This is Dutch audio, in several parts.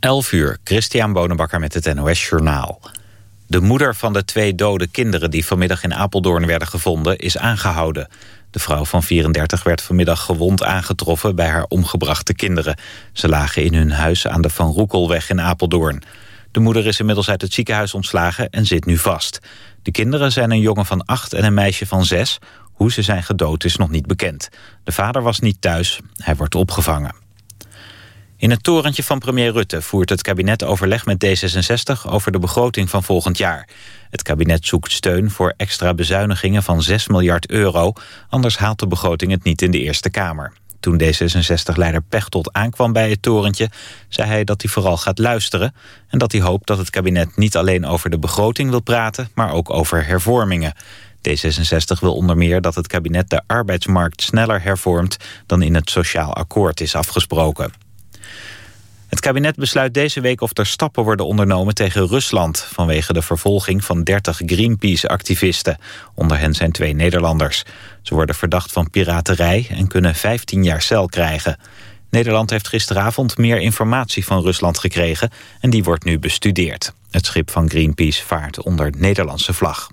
11 uur, Christian Bonenbakker met het NOS Journaal. De moeder van de twee dode kinderen die vanmiddag in Apeldoorn werden gevonden... is aangehouden. De vrouw van 34 werd vanmiddag gewond aangetroffen bij haar omgebrachte kinderen. Ze lagen in hun huis aan de Van Roekelweg in Apeldoorn. De moeder is inmiddels uit het ziekenhuis ontslagen en zit nu vast. De kinderen zijn een jongen van 8 en een meisje van 6. Hoe ze zijn gedood is nog niet bekend. De vader was niet thuis, hij wordt opgevangen. In het torentje van premier Rutte voert het kabinet overleg met D66 over de begroting van volgend jaar. Het kabinet zoekt steun voor extra bezuinigingen van 6 miljard euro, anders haalt de begroting het niet in de Eerste Kamer. Toen D66-leider Pechtold aankwam bij het torentje... zei hij dat hij vooral gaat luisteren... en dat hij hoopt dat het kabinet niet alleen over de begroting wil praten... maar ook over hervormingen. D66 wil onder meer dat het kabinet de arbeidsmarkt sneller hervormt... dan in het sociaal akkoord is afgesproken. Het kabinet besluit deze week of er stappen worden ondernomen tegen Rusland... vanwege de vervolging van 30 Greenpeace-activisten. Onder hen zijn twee Nederlanders. Ze worden verdacht van piraterij en kunnen 15 jaar cel krijgen. Nederland heeft gisteravond meer informatie van Rusland gekregen... en die wordt nu bestudeerd. Het schip van Greenpeace vaart onder Nederlandse vlag.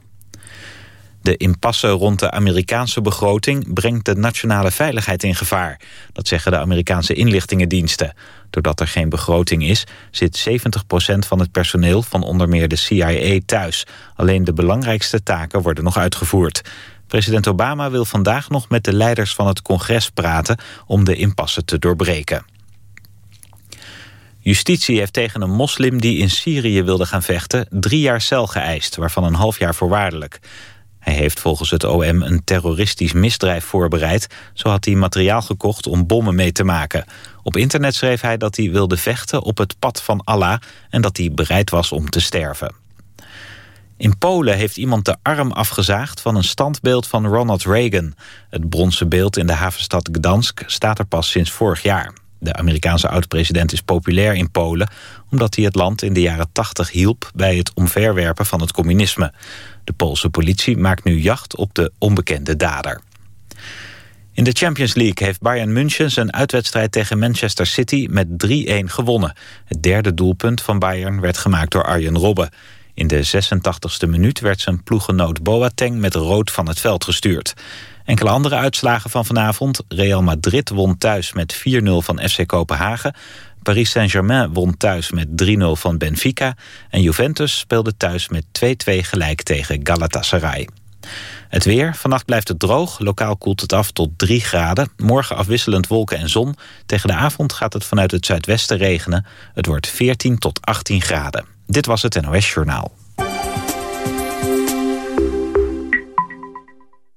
De impasse rond de Amerikaanse begroting brengt de nationale veiligheid in gevaar. Dat zeggen de Amerikaanse inlichtingendiensten. Doordat er geen begroting is, zit 70% van het personeel van onder meer de CIA thuis. Alleen de belangrijkste taken worden nog uitgevoerd. President Obama wil vandaag nog met de leiders van het congres praten om de impasse te doorbreken. Justitie heeft tegen een moslim die in Syrië wilde gaan vechten... drie jaar cel geëist, waarvan een half jaar voorwaardelijk. Hij heeft volgens het OM een terroristisch misdrijf voorbereid. Zo had hij materiaal gekocht om bommen mee te maken. Op internet schreef hij dat hij wilde vechten op het pad van Allah... en dat hij bereid was om te sterven. In Polen heeft iemand de arm afgezaagd van een standbeeld van Ronald Reagan. Het bronzen beeld in de havenstad Gdansk staat er pas sinds vorig jaar. De Amerikaanse oud-president is populair in Polen... omdat hij het land in de jaren 80 hielp bij het omverwerpen van het communisme. De Poolse politie maakt nu jacht op de onbekende dader. In de Champions League heeft Bayern München zijn uitwedstrijd tegen Manchester City met 3-1 gewonnen. Het derde doelpunt van Bayern werd gemaakt door Arjen Robben. In de 86e minuut werd zijn ploegenoot Boateng met rood van het veld gestuurd. Enkele andere uitslagen van vanavond. Real Madrid won thuis met 4-0 van FC Kopenhagen. Paris Saint-Germain won thuis met 3-0 van Benfica. En Juventus speelde thuis met 2-2 gelijk tegen Galatasaray. Het weer. Vannacht blijft het droog. Lokaal koelt het af tot 3 graden. Morgen afwisselend wolken en zon. Tegen de avond gaat het vanuit het zuidwesten regenen. Het wordt 14 tot 18 graden. Dit was het NOS Journaal.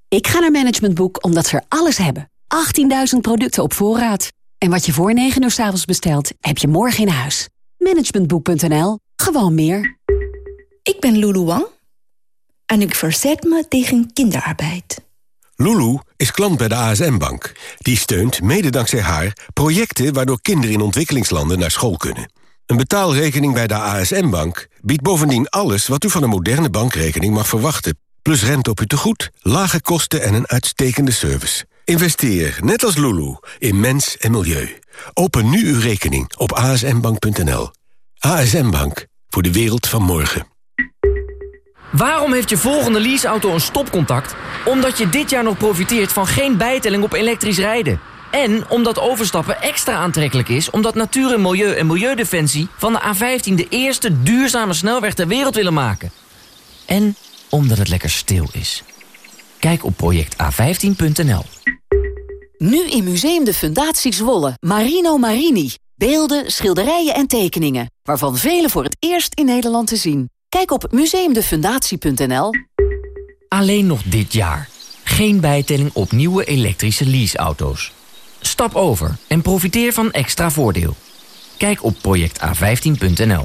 Ik ga naar Management Boek omdat ze er alles hebben. 18.000 producten op voorraad. En wat je voor 9 uur s avonds bestelt, heb je morgen in huis. Managementboek.nl. Gewoon meer. Ik ben Lulu Wang. En ik verzet me tegen kinderarbeid. Lulu is klant bij de ASM-bank. Die steunt, mede dankzij haar, projecten waardoor kinderen in ontwikkelingslanden naar school kunnen. Een betaalrekening bij de ASM-bank biedt bovendien alles wat u van een moderne bankrekening mag verwachten. Plus rente op uw tegoed, lage kosten en een uitstekende service. Investeer, net als Lulu, in mens en milieu. Open nu uw rekening op asmbank.nl. ASM Bank, voor de wereld van morgen. Waarom heeft je volgende leaseauto een stopcontact? Omdat je dit jaar nog profiteert van geen bijtelling op elektrisch rijden. En omdat overstappen extra aantrekkelijk is... omdat Natuur en Milieu en Milieudefensie van de A15... de eerste duurzame snelweg ter wereld willen maken. En omdat het lekker stil is. Kijk op projecta15.nl. Nu in Museum de Fundatie Zwolle. Marino Marini. Beelden, schilderijen en tekeningen. Waarvan vele voor het eerst in Nederland te zien. Kijk op museumdefundatie.nl. Alleen nog dit jaar. Geen bijtelling op nieuwe elektrische leaseauto's. Stap over en profiteer van extra voordeel. Kijk op projecta15.nl.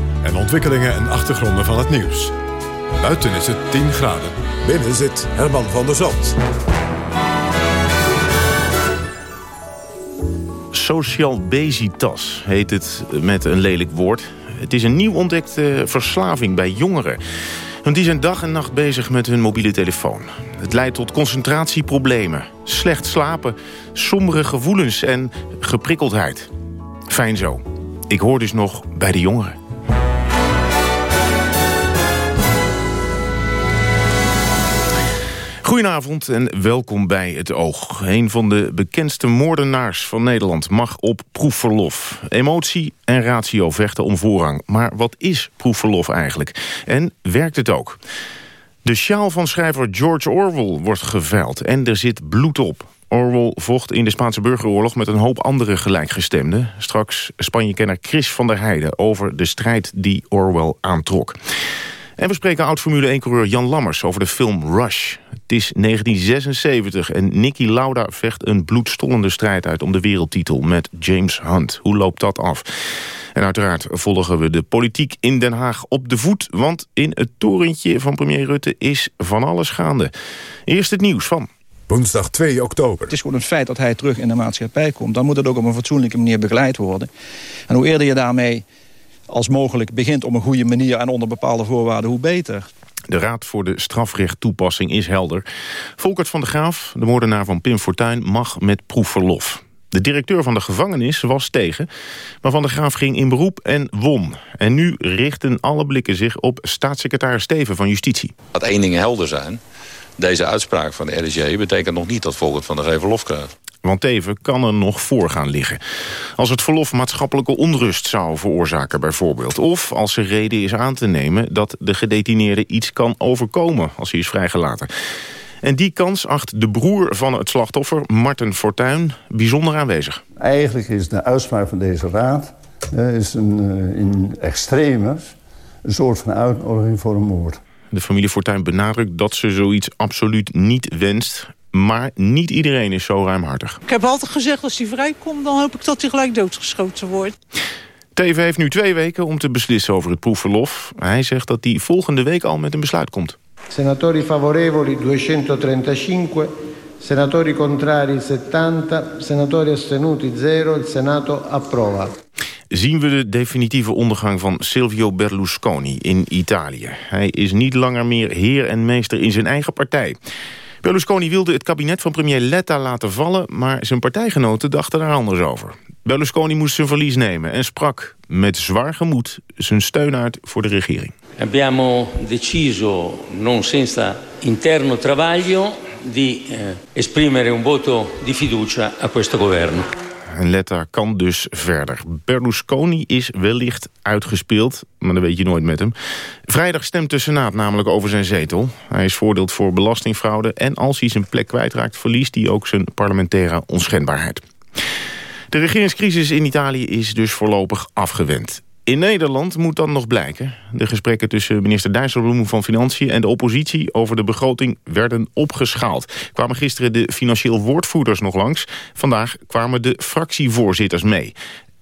en ontwikkelingen en achtergronden van het nieuws. Buiten is het 10 graden. Binnen zit Herman van der Zand. Social Bezitas heet het met een lelijk woord. Het is een nieuw ontdekte verslaving bij jongeren. Want die zijn dag en nacht bezig met hun mobiele telefoon. Het leidt tot concentratieproblemen, slecht slapen, sombere gevoelens en geprikkeldheid. Fijn zo. Ik hoor dus nog bij de jongeren. Goedenavond en welkom bij Het Oog. Een van de bekendste moordenaars van Nederland mag op proefverlof. Emotie en ratio vechten om voorrang. Maar wat is proefverlof eigenlijk? En werkt het ook? De sjaal van schrijver George Orwell wordt geveild en er zit bloed op. Orwell vocht in de Spaanse burgeroorlog met een hoop andere gelijkgestemden. Straks Spanje-kenner Chris van der Heijden over de strijd die Orwell aantrok. En we spreken oud-Formule 1-coureur Jan Lammers over de film Rush. Het is 1976 en Nicky Lauda vecht een bloedstollende strijd uit... om de wereldtitel met James Hunt. Hoe loopt dat af? En uiteraard volgen we de politiek in Den Haag op de voet... want in het torentje van premier Rutte is van alles gaande. Eerst het nieuws van... Woensdag 2 oktober. Het is gewoon een feit dat hij terug in de maatschappij komt. Dan moet het ook op een fatsoenlijke manier begeleid worden. En hoe eerder je daarmee als mogelijk begint op een goede manier... en onder bepaalde voorwaarden, hoe beter. De Raad voor de Strafrechttoepassing is helder. Volkert van de Graaf, de moordenaar van Pim Fortuyn, mag met proefverlof. De directeur van de gevangenis was tegen, maar Van der Graaf ging in beroep en won. En nu richten alle blikken zich op staatssecretaris Steven van Justitie. Laat één ding helder zijn. Deze uitspraak van de RDG betekent nog niet dat Volkert van der Graaf verlof krijgt. Want Teven kan er nog voor gaan liggen. Als het verlof maatschappelijke onrust zou veroorzaken bijvoorbeeld. Of als er reden is aan te nemen dat de gedetineerde iets kan overkomen als hij is vrijgelaten. En die kans acht de broer van het slachtoffer, Martin Fortuyn, bijzonder aanwezig. Eigenlijk is de uitspraak van deze raad uh, is een, uh, in extremis een soort van uitnodiging voor een moord. De familie Fortuyn benadrukt dat ze zoiets absoluut niet wenst. Maar niet iedereen is zo ruimhartig. Ik heb altijd gezegd, als hij vrijkomt... dan hoop ik dat hij gelijk doodgeschoten wordt. Teven heeft nu twee weken om te beslissen over het proefverlof. Hij zegt dat hij volgende week al met een besluit komt. Senatori favorevoli 235, senatori contrari 70, senatori astenuti 0. Il Senato approva. Zien we de definitieve ondergang van Silvio Berlusconi in Italië. Hij is niet langer meer heer en meester in zijn eigen partij. Berlusconi wilde het kabinet van premier Letta laten vallen... maar zijn partijgenoten dachten daar anders over. Berlusconi moest zijn verlies nemen en sprak met zwaar gemoed... zijn steun uit voor de regering. Abbiamo deciso, non senza interno travaglio... di eh, esprimere un voto di fiducia a questo governo. En Letta kan dus verder. Berlusconi is wellicht uitgespeeld, maar dat weet je nooit met hem. Vrijdag stemt de Senaat namelijk over zijn zetel. Hij is voordeeld voor belastingfraude... en als hij zijn plek kwijtraakt, verliest hij ook zijn parlementaire onschendbaarheid. De regeringscrisis in Italië is dus voorlopig afgewend. In Nederland moet dan nog blijken. De gesprekken tussen minister Dijsselbloem van Financiën... en de oppositie over de begroting werden opgeschaald. Kwamen gisteren de financieel woordvoerders nog langs. Vandaag kwamen de fractievoorzitters mee.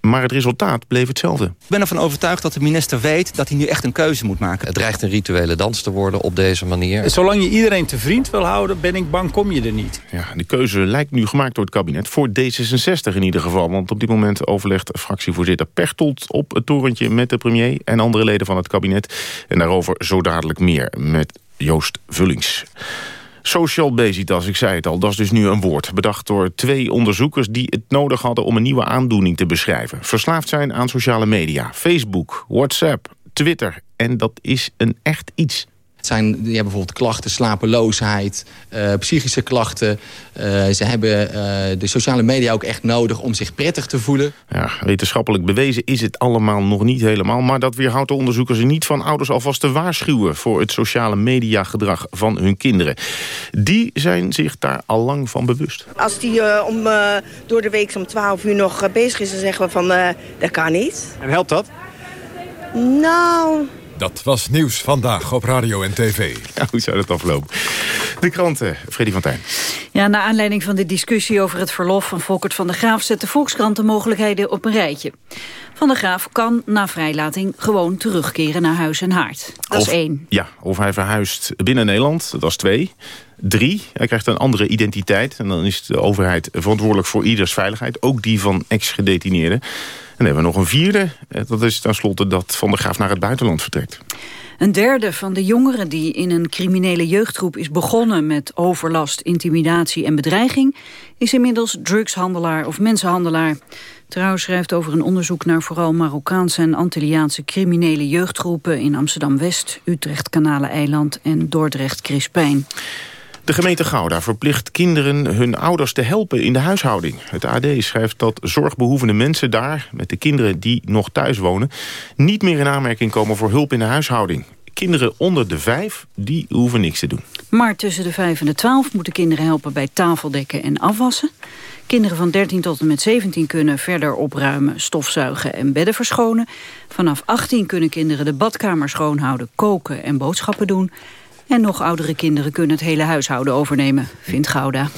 Maar het resultaat bleef hetzelfde. Ik ben ervan overtuigd dat de minister weet dat hij nu echt een keuze moet maken. Het dreigt een rituele dans te worden op deze manier. Zolang je iedereen te vriend wil houden, ben ik bang, kom je er niet. Ja, de keuze lijkt nu gemaakt door het kabinet. Voor D66 in ieder geval. Want op dit moment overlegt fractievoorzitter Pechtold op het torentje met de premier en andere leden van het kabinet. En daarover zo dadelijk meer met Joost Vullings. Social basitas, ik zei het al, dat is dus nu een woord. Bedacht door twee onderzoekers die het nodig hadden om een nieuwe aandoening te beschrijven. Verslaafd zijn aan sociale media, Facebook, WhatsApp, Twitter. En dat is een echt iets. Het zijn die hebben bijvoorbeeld klachten, slapeloosheid, uh, psychische klachten. Uh, ze hebben uh, de sociale media ook echt nodig om zich prettig te voelen. Ja, wetenschappelijk bewezen is het allemaal nog niet helemaal. Maar dat weerhoudt de onderzoekers er niet van ouders alvast te waarschuwen... voor het sociale mediagedrag van hun kinderen. Die zijn zich daar al lang van bewust. Als die om, door de week om 12 uur nog bezig is, dan zeggen we van dat kan niet. En helpt dat? Nou... Dat was Nieuws Vandaag op Radio en TV. Ja, hoe zou dat aflopen? De kranten, Freddy van Tijn. Ja, naar aanleiding van de discussie over het verlof van Volkert van der Graaf... zet de Volkskrant de mogelijkheden op een rijtje. Van der Graaf kan na vrijlating gewoon terugkeren naar huis en haard. Dat Of- is één. Ja, of hij verhuist binnen Nederland, dat is twee. Drie, hij krijgt een andere identiteit. En dan is de overheid verantwoordelijk voor ieders veiligheid. Ook die van ex-gedetineerden. En dan hebben we nog een vierde. Eh, Dat is tenslotte dat Van der Graaf naar het buitenland vertrekt. Een derde van de jongeren die in een criminele jeugdgroep is begonnen met overlast, intimidatie en bedreiging, is inmiddels drugshandelaar of mensenhandelaar. Trouw schrijft over een onderzoek naar vooral Marokkaanse en Antilliaanse criminele jeugdgroepen in Amsterdam-West, Utrecht, Kanaleneiland en Dordrecht-Crispijn. De gemeente Gouda verplicht kinderen hun ouders te helpen in de huishouding. Het AD schrijft dat zorgbehoevende mensen daar, met de kinderen die nog thuis wonen, niet meer in aanmerking komen voor hulp in de huishouding. Kinderen onder de vijf, die hoeven niks te doen. Maar tussen de 5 en de 12 moeten kinderen helpen bij tafeldekken en afwassen. Kinderen van 13 tot en met 17 kunnen verder opruimen, stofzuigen en bedden verschonen. Vanaf 18 kunnen kinderen de badkamer schoonhouden, koken en boodschappen doen. En nog oudere kinderen kunnen het hele huishouden overnemen, vindt Gouda.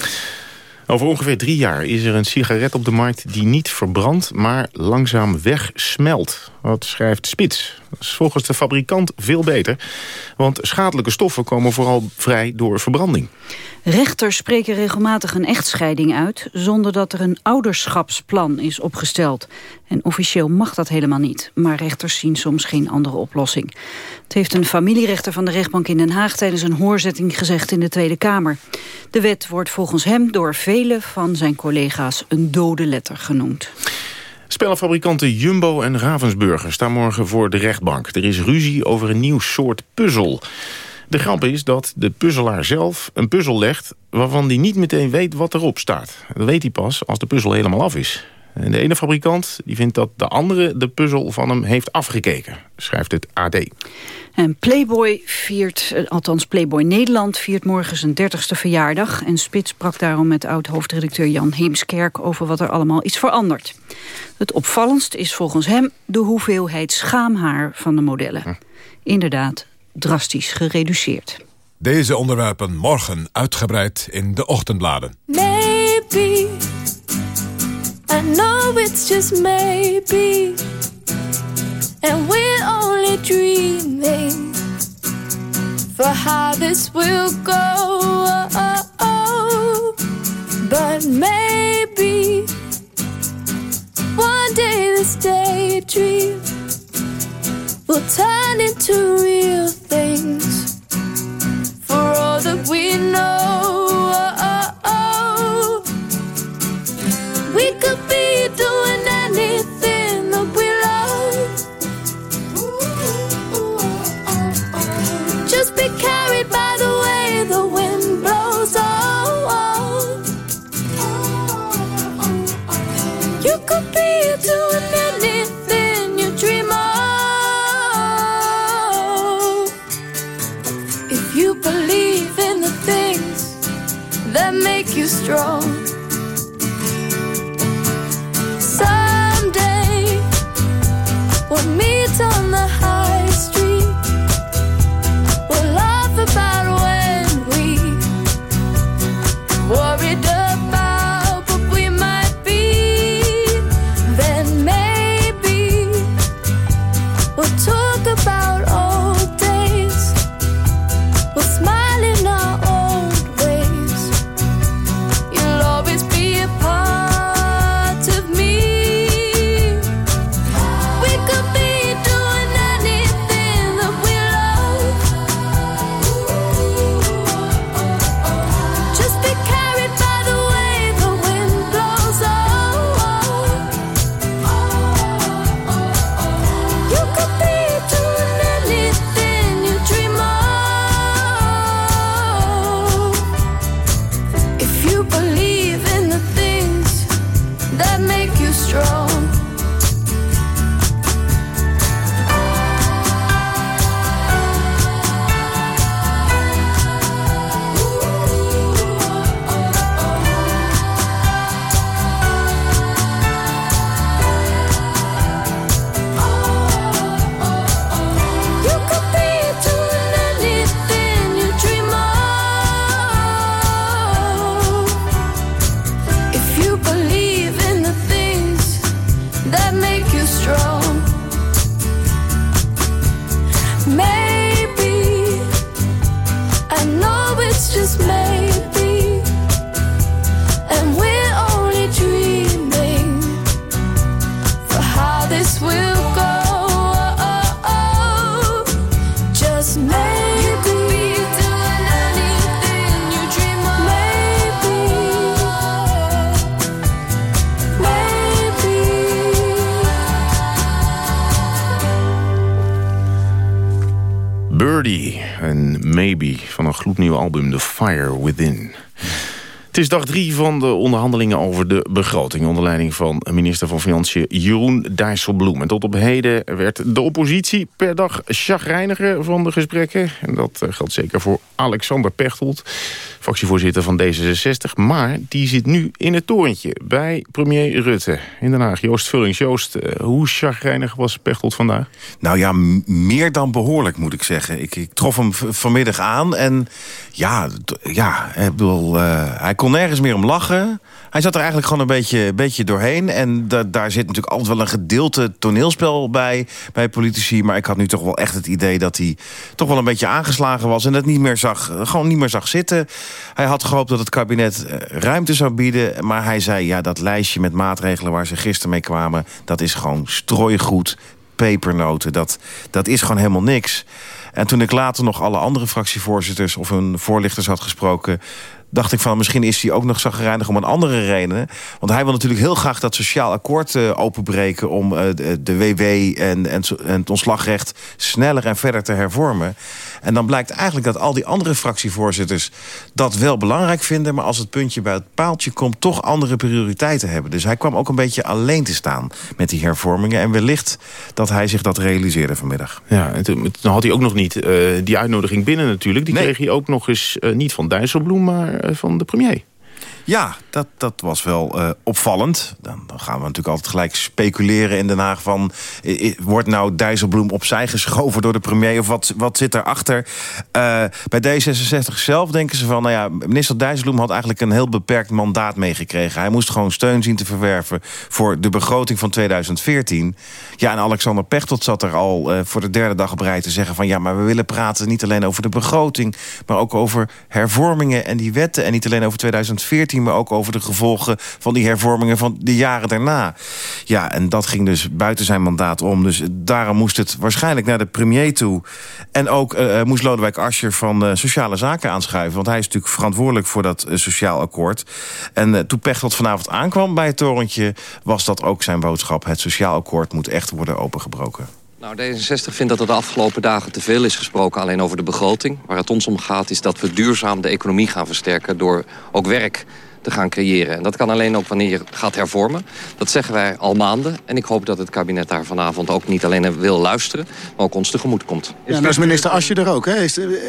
Over ongeveer drie jaar is er een sigaret op de markt die niet verbrandt, maar langzaam wegsmelt. Wat schrijft Spits. Volgens de fabrikant veel beter, want schadelijke stoffen komen vooral vrij door verbranding. Rechters spreken regelmatig een echtscheiding uit... zonder dat er een ouderschapsplan is opgesteld. En officieel mag dat helemaal niet. Maar rechters zien soms geen andere oplossing. Het heeft een familierechter van de rechtbank in Den Haag... tijdens een hoorzetting gezegd in de Tweede Kamer. De wet wordt volgens hem door vele van zijn collega's... een dode letter genoemd. Spellenfabrikanten Jumbo en Ravensburger staan morgen voor de rechtbank. Er is ruzie over een nieuw soort puzzel. De grap is dat de puzzelaar zelf een puzzel legt... waarvan hij niet meteen weet wat erop staat. Dat weet hij pas als de puzzel helemaal af is. En de ene fabrikant die vindt dat de andere de puzzel van hem heeft afgekeken, schrijft het AD. En Playboy viert, eh, althans Playboy Nederland... viert morgen zijn 30ste verjaardag. En Spits sprak daarom met oud-hoofdredacteur Jan Heemskerk... over wat er allemaal is veranderd. Het opvallendst is volgens hem de hoeveelheid schaamhaar van de modellen. Inderdaad, drastisch gereduceerd. Deze onderwerpen morgen uitgebreid in de ochtendbladen. Maybe I know it's just maybe And we're only dreaming For how this will go. But maybe One day this daydream Will turn into real things For all that we know album The Fire Within. Het is dag drie van de onderhandelingen over de begroting... onder leiding van minister van Financiën Jeroen Dijsselbloem. En tot op heden werd de oppositie per dag chagrijniger van de gesprekken. En dat eh, geldt zeker voor Alexander Pechtold, fractievoorzitter van D66. Maar die zit nu in het torentje bij premier Rutte in Den Haag. Joost Vullings. Joost, eh, hoe chagrijnig was Pechtold vandaag? Nou ja, meer dan behoorlijk moet ik zeggen. Ik, ik trof hem vanmiddag aan en ja, ja ik eh, hij kon nergens meer om lachen. Hij zat er eigenlijk gewoon een beetje, beetje doorheen. En da- daar zit natuurlijk altijd wel een gedeelte toneelspel bij, bij politici. Maar ik had nu toch wel echt het idee dat hij toch wel een beetje aangeslagen was. En dat niet meer zag, gewoon niet meer zag zitten. Hij had gehoopt dat het kabinet eh, ruimte zou bieden. Maar hij zei, ja, dat lijstje met maatregelen waar ze gisteren mee kwamen... dat is gewoon strooigoed, pepernoten. Dat, dat is gewoon helemaal niks. En toen ik later nog alle andere fractievoorzitters... of hun voorlichters had gesproken dacht ik van misschien is hij ook nog zagrijnig om een andere reden. Want hij wil natuurlijk heel graag dat sociaal akkoord eh, openbreken... om eh, de, de WW en, en, het ontslagrecht sneller en verder te hervormen. En dan blijkt eigenlijk dat al die andere fractievoorzitters... dat wel belangrijk vinden, maar als het puntje bij het paaltje komt... toch andere prioriteiten hebben. Dus hij kwam ook een beetje alleen te staan met die hervormingen. En wellicht dat hij zich dat realiseerde vanmiddag. Ja, en toen, toen had hij ook nog niet eh, die uitnodiging binnen natuurlijk. Die kreeg hij ook nog eens niet van Dijsselbloem, maar van de premier. Ja, dat, dat was wel eh, opvallend. Dan, gaan we natuurlijk altijd gelijk speculeren in Den Haag van... wordt nou Dijsselbloem opzij geschoven door de premier... of wat, wat zit daarachter? Eh bij D66 zelf denken ze van... nou ja, minister Dijsselbloem had eigenlijk een heel beperkt mandaat meegekregen. Hij moest gewoon steun zien te verwerven voor de begroting van 2014. Ja, en Alexander Pechtold zat er al eh, voor de derde dag rij te zeggen van... ja, maar we willen praten niet alleen over de begroting... maar ook over hervormingen en die wetten. En niet alleen over 2014, maar ook over de gevolgen... van die hervormingen van de jaren daarna. Ja, en dat ging dus buiten zijn mandaat om. Dus daarom moest het waarschijnlijk naar de premier toe. En ook eh, eh, moest Lodewijk Asscher van eh, Sociale Zaken aanschuiven. Want hij is natuurlijk verantwoordelijk voor dat sociaal akkoord. En toen Pechtold vanavond aankwam bij het torentje... was dat ook zijn boodschap. Het sociaal akkoord moet echt worden opengebroken. Nou, D66 vindt dat er de afgelopen dagen te veel is gesproken alleen over de begroting. Waar het ons om gaat is dat we duurzaam de economie gaan versterken... door ook werk te gaan creëren. En dat kan alleen ook wanneer je gaat hervormen. Dat zeggen wij al maanden. En ik hoop dat het kabinet daar vanavond ook niet alleen wil luisteren... maar ook ons tegemoet komt. Ja, en als minister Asje er ook. Hè?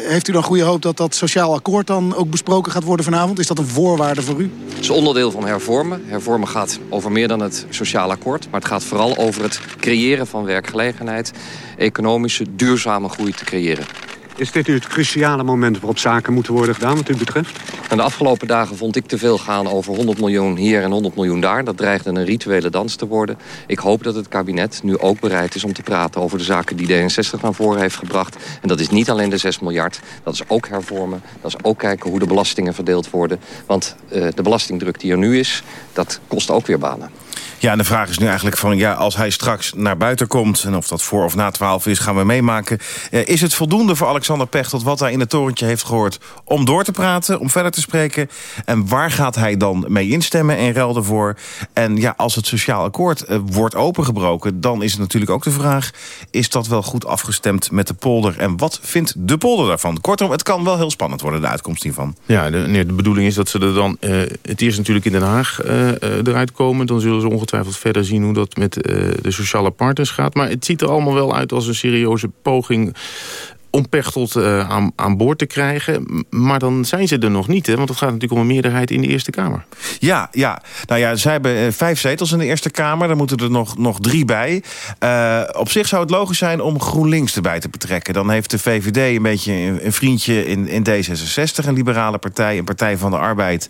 Heeft u dan goede hoop dat dat sociaal akkoord dan ook besproken gaat worden vanavond? Is dat een voorwaarde voor u? Het is onderdeel van hervormen. Hervormen gaat over meer dan het sociaal akkoord. Maar het gaat vooral over het creëren van werkgelegenheid. Economische, duurzame groei te creëren. Is dit nu het cruciale moment waarop zaken moeten worden gedaan wat u betreft? En de afgelopen dagen vond ik te veel gaan over 100 miljoen hier en 100 miljoen daar. Dat dreigde een rituele dans te worden. Ik hoop dat het kabinet nu ook bereid is om te praten over de zaken die D66 naar voren heeft gebracht. En dat is niet alleen de 6 miljard, dat is ook hervormen. Dat is ook kijken hoe de belastingen verdeeld worden. Want eh, de belastingdruk die er nu is, dat kost ook weer banen. Ja, en de vraag is nu eigenlijk van... ja, als hij straks naar buiten komt... en of dat voor of na twaalf is, gaan we meemaken. Eh, is het voldoende voor Alexander Pechtold... wat hij in het torentje heeft gehoord om door te praten... om verder te spreken? En waar gaat hij dan mee instemmen en ruil ervoor? En ja, als het sociaal akkoord eh, wordt opengebroken... dan is het natuurlijk ook de vraag... is dat wel goed afgestemd met de polder? En wat vindt de polder daarvan? Kortom, het kan wel heel spannend worden, de uitkomst hiervan. Ja, de, nee, de bedoeling is dat ze er dan eh, het eerst natuurlijk in Den Haag eh, eruit komen. Dan zullen ze ongetwijfeld verder zien hoe dat met de sociale partners gaat. Maar het ziet er allemaal wel uit als een serieuze poging om Pechtold eh, aan, aan boord te krijgen. Maar dan zijn ze er nog niet, hè? want het gaat natuurlijk om een meerderheid in de Eerste Kamer. Ja, ja. Nou ja, zij hebben eh, vijf zetels in de Eerste Kamer. Daar moeten er nog, nog drie bij. Eh, op zich zou het logisch zijn om GroenLinks erbij te betrekken. Dan heeft de VVD een beetje een, een vriendje in, in D66. Een liberale partij, een Partij van de Arbeid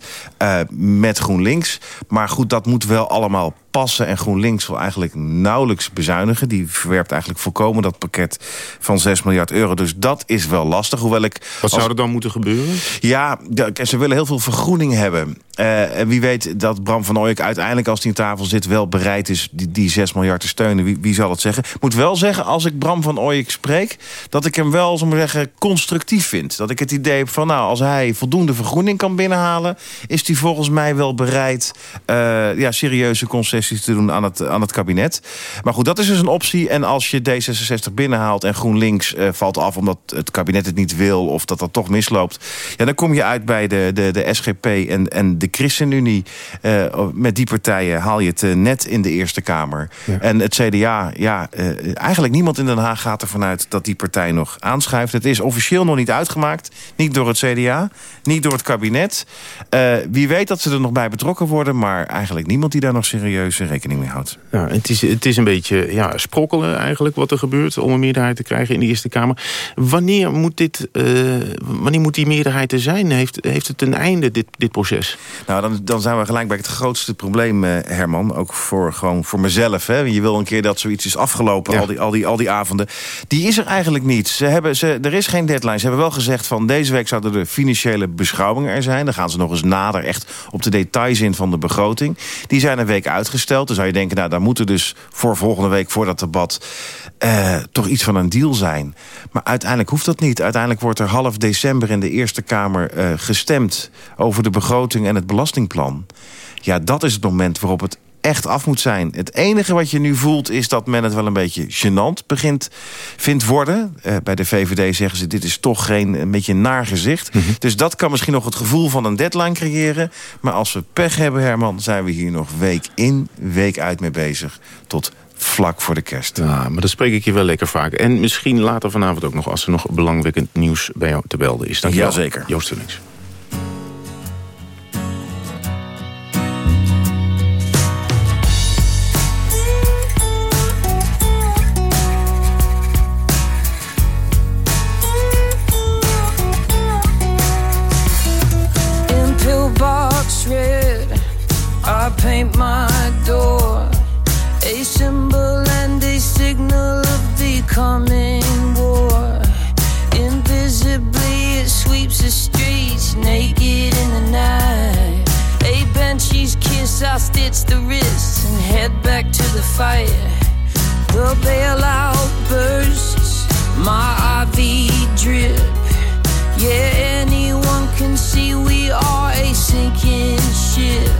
met GroenLinks. Maar goed, dat moet wel allemaal passen. En GroenLinks wil eigenlijk nauwelijks bezuinigen. Die verwerpt eigenlijk volkomen dat pakket van 6 miljard euro. Dus dat is wel lastig. Hoewel ik Wat zou er dan moeten gebeuren? Ja, ze willen heel veel vergroening hebben. Uh, en wie weet dat Bram van Ooyek uiteindelijk als hij aan tafel zit... wel bereid is die, die 6 miljard te steunen. Wie, wie zal het zeggen? Ik moet wel zeggen, als ik Bram van Ooyek spreek... dat ik hem wel, zal maar zeggen, constructief vind. Dat ik het idee heb van, nou, als hij voldoende vergroening kan binnenhalen... is hij volgens mij wel bereid uh, ja, serieuze concessies te doen aan het, aan het kabinet. Maar goed, dat is dus een optie. En als je D66 binnenhaalt en GroenLinks uh, valt af... omdat het kabinet het niet wil of dat dat toch misloopt... Ja, dan kom je uit bij de, de, de SGP en, en de ChristenUnie. Uh, met die partijen haal je het uh, net in de Eerste Kamer. Ja. En het CDA, ja, eigenlijk niemand in Den Haag gaat ervan uit... dat die partij nog aanschuift. Het is officieel nog niet uitgemaakt. Niet door het CDA, niet door het kabinet. wie weet dat ze er nog bij betrokken worden... maar eigenlijk niemand die daar nog serieus rekening mee houdt. Ja, het, is, het is een beetje ja, sprokkelen eigenlijk wat er gebeurt... om een meerderheid te krijgen in de Eerste Kamer. Wanneer moet, dit, wanneer moet die meerderheid er zijn? Heeft, heeft het een einde, dit, dit proces? Nou, dan, dan zijn we gelijk bij het grootste probleem, eh, Herman. Ook voor, gewoon voor mezelf. Hè. Je wil een keer dat zoiets is afgelopen, ja. al, die, al, die, al die avonden. Die is er eigenlijk niet. Ze hebben, ze, er is geen deadline. Ze hebben wel gezegd van deze week zouden de financiële beschouwingen er zijn. Dan gaan ze nog eens nader echt op de details in van de begroting. Die zijn een week uitgesteld. Dan zou je denken, nou, daar moeten dus voor volgende week, voor dat debat... Uh, toch iets van een deal zijn. Maar uiteindelijk hoeft dat niet. Uiteindelijk wordt er half december in de Eerste Kamer uh, gestemd... over de begroting en het belastingplan. Ja, dat is het moment waarop het echt af moet zijn. Het enige wat je nu voelt is dat men het wel een beetje gênant begint vindt worden. Uh, bij de VVD zeggen ze dit is toch geen een beetje naar gezicht. Mm -hmm. Dus dat kan misschien nog het gevoel van een deadline creëren. Maar als we pech hebben Herman zijn we hier nog week in, week uit mee bezig. Tot vlak voor de kerst. Ja, maar dat spreek ik je wel lekker vaak. En misschien later vanavond ook nog... als er nog belangwekkend nieuws bij jou te belden is. Dank Jazeker. Joost Vullings. I stitch the wrists and head back to the fire. The bailout bursts, my IV drip. Yeah, anyone can see we are a sinking ship.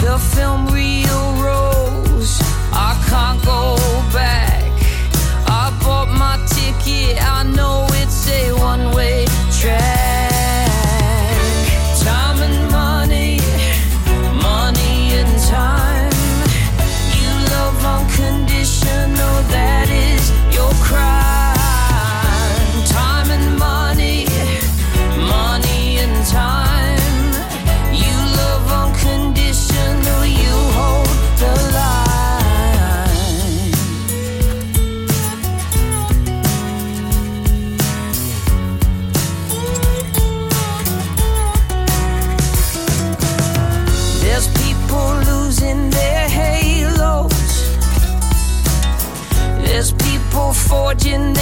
The film reel rolls. I can't go watching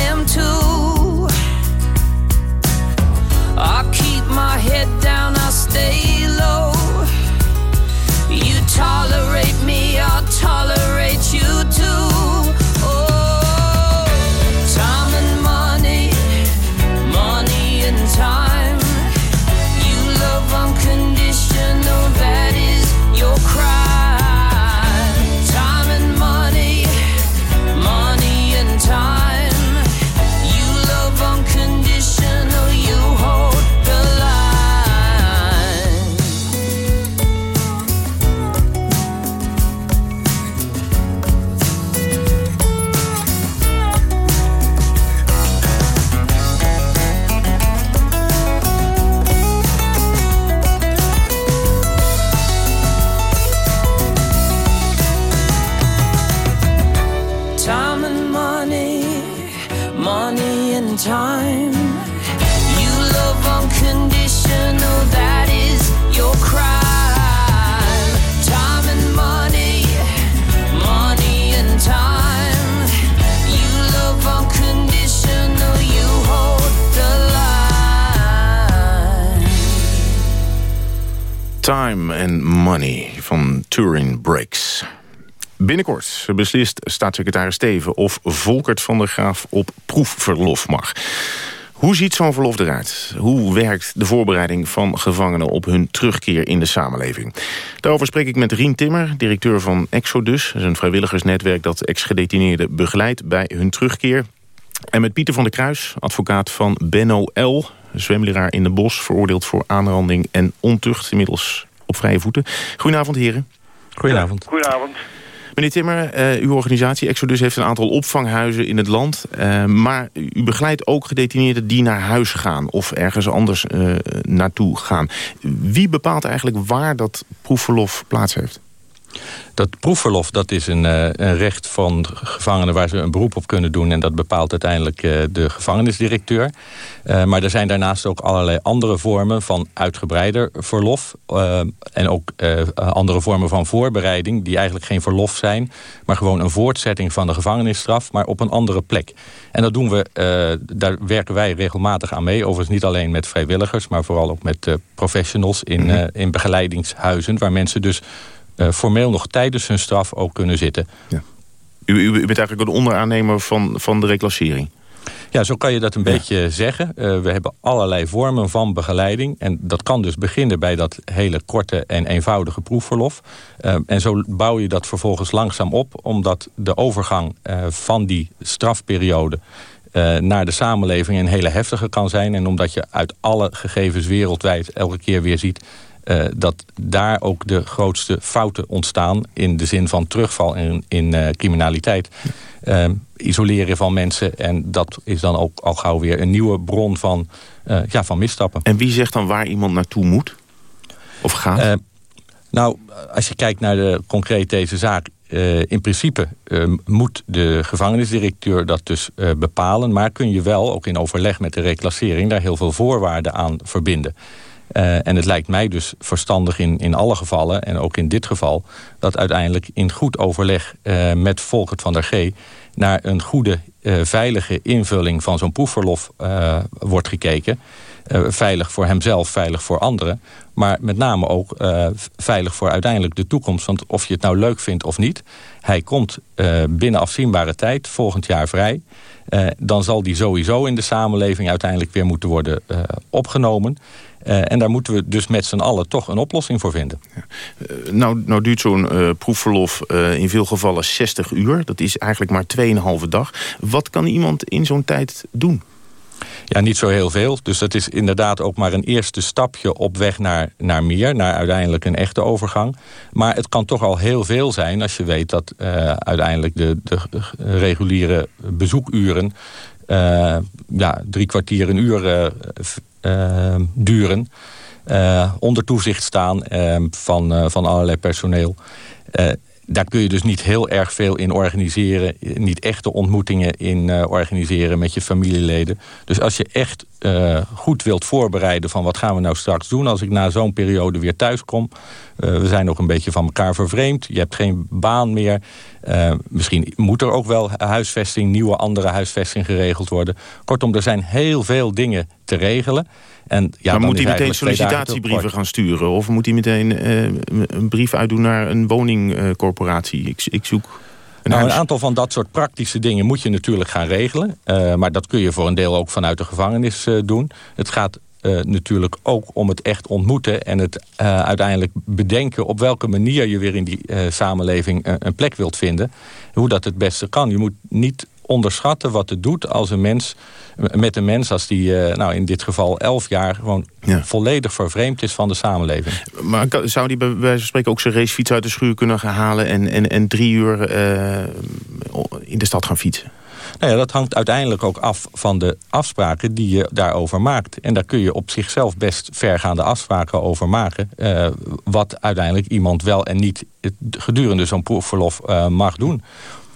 Beslist staatssecretaris Steven of Volkert van der Graaf op proefverlof mag. Hoe ziet zo'n verlof eruit? Hoe werkt de voorbereiding van gevangenen op hun terugkeer in de samenleving? Daarover spreek ik met Rien Timmer, directeur van Exodus. Dat is een vrijwilligersnetwerk dat ex-gedetineerden begeleidt bij hun terugkeer. En met Pieter van der Kruis, advocaat van Benno L., zwemleraar in de bos... veroordeeld voor aanranding en ontucht, inmiddels op vrije voeten. Goedenavond, heren. Goedenavond. Goedenavond. Meneer Timmer, uh, uw organisatie Exodus heeft een aantal opvanghuizen in het land. Uh, maar u begeleidt ook gedetineerden die naar huis gaan... of ergens anders uh, naartoe gaan. Wie bepaalt eigenlijk waar dat proefverlof plaats heeft? Dat proefverlof dat is een, uh, een, recht van gevangenen waar ze een beroep op kunnen doen. En dat bepaalt uiteindelijk uh, de gevangenisdirecteur. Uh, maar er zijn daarnaast ook allerlei andere vormen van uitgebreider verlof. en ook andere vormen van voorbereiding die eigenlijk geen verlof zijn. Maar gewoon een voortzetting van de gevangenisstraf, maar op een andere plek. En dat doen we, daar werken wij regelmatig aan mee. Overigens niet alleen met vrijwilligers, maar vooral ook met professionals in, -hmm. in begeleidingshuizen. Waar mensen dus formeel nog tijdens hun straf ook kunnen zitten. Ja. U, u, bent eigenlijk een onderaannemer van, van de reclassering? Ja, zo kan je dat een ja. beetje zeggen. Uh, we hebben allerlei vormen van begeleiding. En dat kan dus beginnen bij dat hele korte en eenvoudige proefverlof. Uh, en zo bouw je dat vervolgens langzaam op. Omdat de overgang uh, van die strafperiode naar de samenleving een hele heftige kan zijn. En omdat je uit alle gegevens wereldwijd elke keer weer ziet uh, dat daar ook de grootste fouten ontstaan... in de zin van terugval in, in uh, criminaliteit. Uh, isoleren van mensen. En dat is dan ook al gauw weer een nieuwe bron van, ja, van misstappen. En wie zegt dan waar iemand naartoe moet? Of gaat? nou, als je kijkt naar de concreet deze zaak... in principe moet de gevangenisdirecteur dat dus bepalen... maar kun je wel, ook in overleg met de reclassering... daar heel veel voorwaarden aan verbinden. Uh, en het lijkt mij dus verstandig in, in alle gevallen, en ook in dit geval... dat uiteindelijk in goed overleg uh, met Volkert van der G... naar een goede, uh, veilige invulling van zo'n proefverlof wordt gekeken. Veilig voor hemzelf, veilig voor anderen. Maar met name ook veilig voor uiteindelijk de toekomst. Want of je het nou leuk vindt of niet... hij komt binnen afzienbare tijd, volgend jaar vrij... dan zal die sowieso in de samenleving uiteindelijk weer moeten worden opgenomen... En daar moeten we dus met z'n allen toch een oplossing voor vinden. Nou, nou duurt zo'n proefverlof in veel gevallen 60 uur. Dat is eigenlijk maar 2,5 dag. Wat kan iemand in zo'n tijd doen? Ja, niet zo heel veel. Dus dat is inderdaad ook maar een eerste stapje op weg naar, naar meer. Naar uiteindelijk een echte overgang. Maar het kan toch al heel veel zijn als je weet dat uiteindelijk de, de reguliere bezoekuren... ja, drie kwartier een uur uh, duren. Onder toezicht staan van, van allerlei personeel. Daar kun je dus niet heel erg veel in organiseren. Niet echte ontmoetingen in organiseren met je familieleden. Dus als je echt goed wilt voorbereiden van wat gaan we nou straks doen... als ik na zo'n periode weer thuis kom. we zijn nog een beetje van elkaar vervreemd. Je hebt geen baan meer. misschien moet er ook wel huisvesting, nieuwe andere huisvesting geregeld worden. Kortom, er zijn heel veel dingen te regelen. En, ja, maar moet hij meteen sollicitatiebrieven gaan sturen? Of moet hij meteen uh, een brief uitdoen naar een woningcorporatie? Ik, ik, zoek... Een, nou, een aantal van dat soort praktische dingen moet je natuurlijk gaan regelen. Uh, maar dat kun je voor een deel ook vanuit de gevangenis uh, doen. Het gaat uh, natuurlijk ook om het echt ontmoeten... en het uiteindelijk bedenken op welke manier je weer in die samenleving een plek wilt vinden. Hoe dat het beste kan. Je moet niet onderschatten wat het doet als een mens, met een mens als die uh, nou in dit geval elf jaar gewoon ja. volledig vervreemd is van de samenleving. Maar zou die bij wijze van spreken ook zijn racefiets uit de schuur kunnen gaan halen en, en, en drie uur uh, in de stad gaan fietsen? Nou ja, dat hangt uiteindelijk ook af van de afspraken die je daarover maakt. En daar kun je op zichzelf best vergaande afspraken over maken. Uh, wat uiteindelijk iemand wel en niet gedurende zo'n proefverlof uh, mag doen.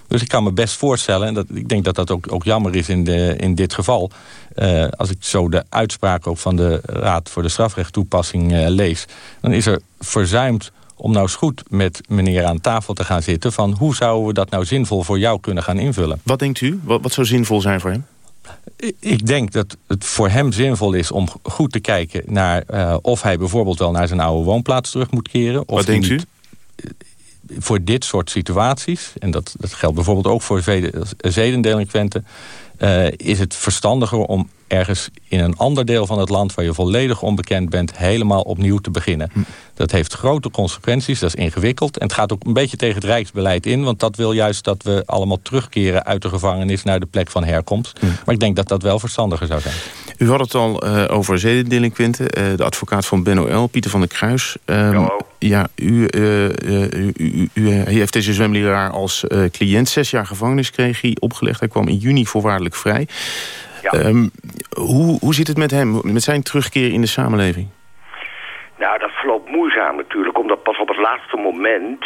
Dus ik kan me best voorstellen, en dat, ik denk dat dat ook, ook jammer is in, de, in dit geval... Uh, als ik zo de uitspraak ook van de Raad voor de Strafrechttoepassing uh, lees... dan is er verzuimd om nou eens goed met meneer aan tafel te gaan zitten... van hoe zouden we dat nou zinvol voor jou kunnen gaan invullen. Wat denkt u? Wat, wat zou zinvol zijn voor hem? Ik denk dat het voor hem zinvol is om goed te kijken naar uh, of hij bijvoorbeeld wel naar zijn oude woonplaats terug moet keren. Of Wat denkt u? Voor dit soort situaties, en dat, dat geldt bijvoorbeeld ook voor zedendelinquenten, uh, is het verstandiger om ergens in een ander deel van het land... waar je volledig onbekend bent, helemaal opnieuw te beginnen. Hm. Dat heeft grote consequenties, dat is ingewikkeld. En het gaat ook een beetje tegen het rijksbeleid in... want dat wil juist dat we allemaal terugkeren uit de gevangenis... naar de plek van herkomst. Hm. Maar ik denk dat dat wel verstandiger zou zijn. U had het al uh, over zedendelinquenten. Uh, de advocaat van Ben Pieter van der Kruis. Um, ja, u, uh, u, u, u, heeft deze zwemleraar als cliënt zes jaar gevangenis kreeg hij opgelegd. Hij kwam in juni voorwaardelijk vrij. Ja. Um, hoe, hoe zit het met hem, met zijn terugkeer in de samenleving? Nou, dat verloopt moeizaam natuurlijk, omdat pas op het laatste moment,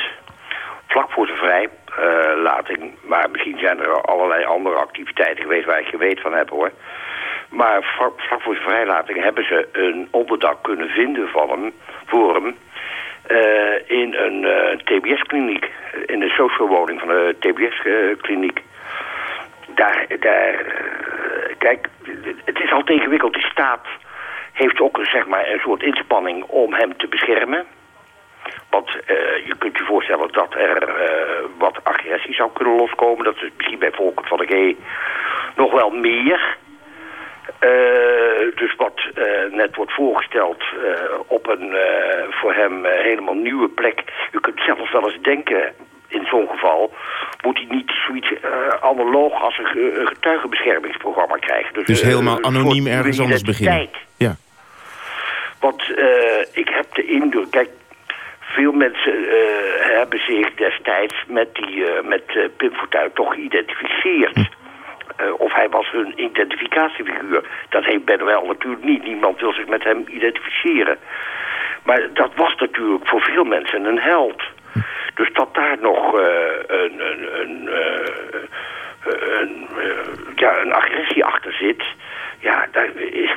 vlak voor zijn vrijlating, maar misschien zijn er allerlei andere activiteiten geweest waar ik geen weet van heb hoor. Maar vlak voor zijn vrijlating hebben ze een onderdak kunnen vinden van hem, voor hem uh, in een uh, TBS-kliniek, in de socialwoning van de TBS-kliniek. Daar, daar, kijk, het is al ingewikkeld. Die staat heeft ook zeg maar, een soort inspanning om hem te beschermen. Want je kunt je voorstellen dat er wat agressie zou kunnen loskomen. Dat is misschien bij Volkert van de G nog wel meer. Uh, dus wat net wordt voorgesteld op een voor hem helemaal nieuwe plek. Je kunt zelfs wel eens denken in zo'n geval moet hij niet zoiets uh, analoog als een, getuigenbeschermingsprogramma krijgen. Dus, dus helemaal uh, anoniem ergens anders beginnen. Ja. Want uh, ik heb de indruk, kijk, veel mensen hebben zich destijds met, die, met Pim Fortuyn toch geïdentificeerd. Hm. of hij was hun identificatiefiguur. Dat heeft Ben wel natuurlijk niet. Niemand wil zich met hem identificeren. Maar dat was natuurlijk voor veel mensen een held. Dus dat daar nog uh, een, een, een, uh, een, ja, een agressie achter zit... ja, daar is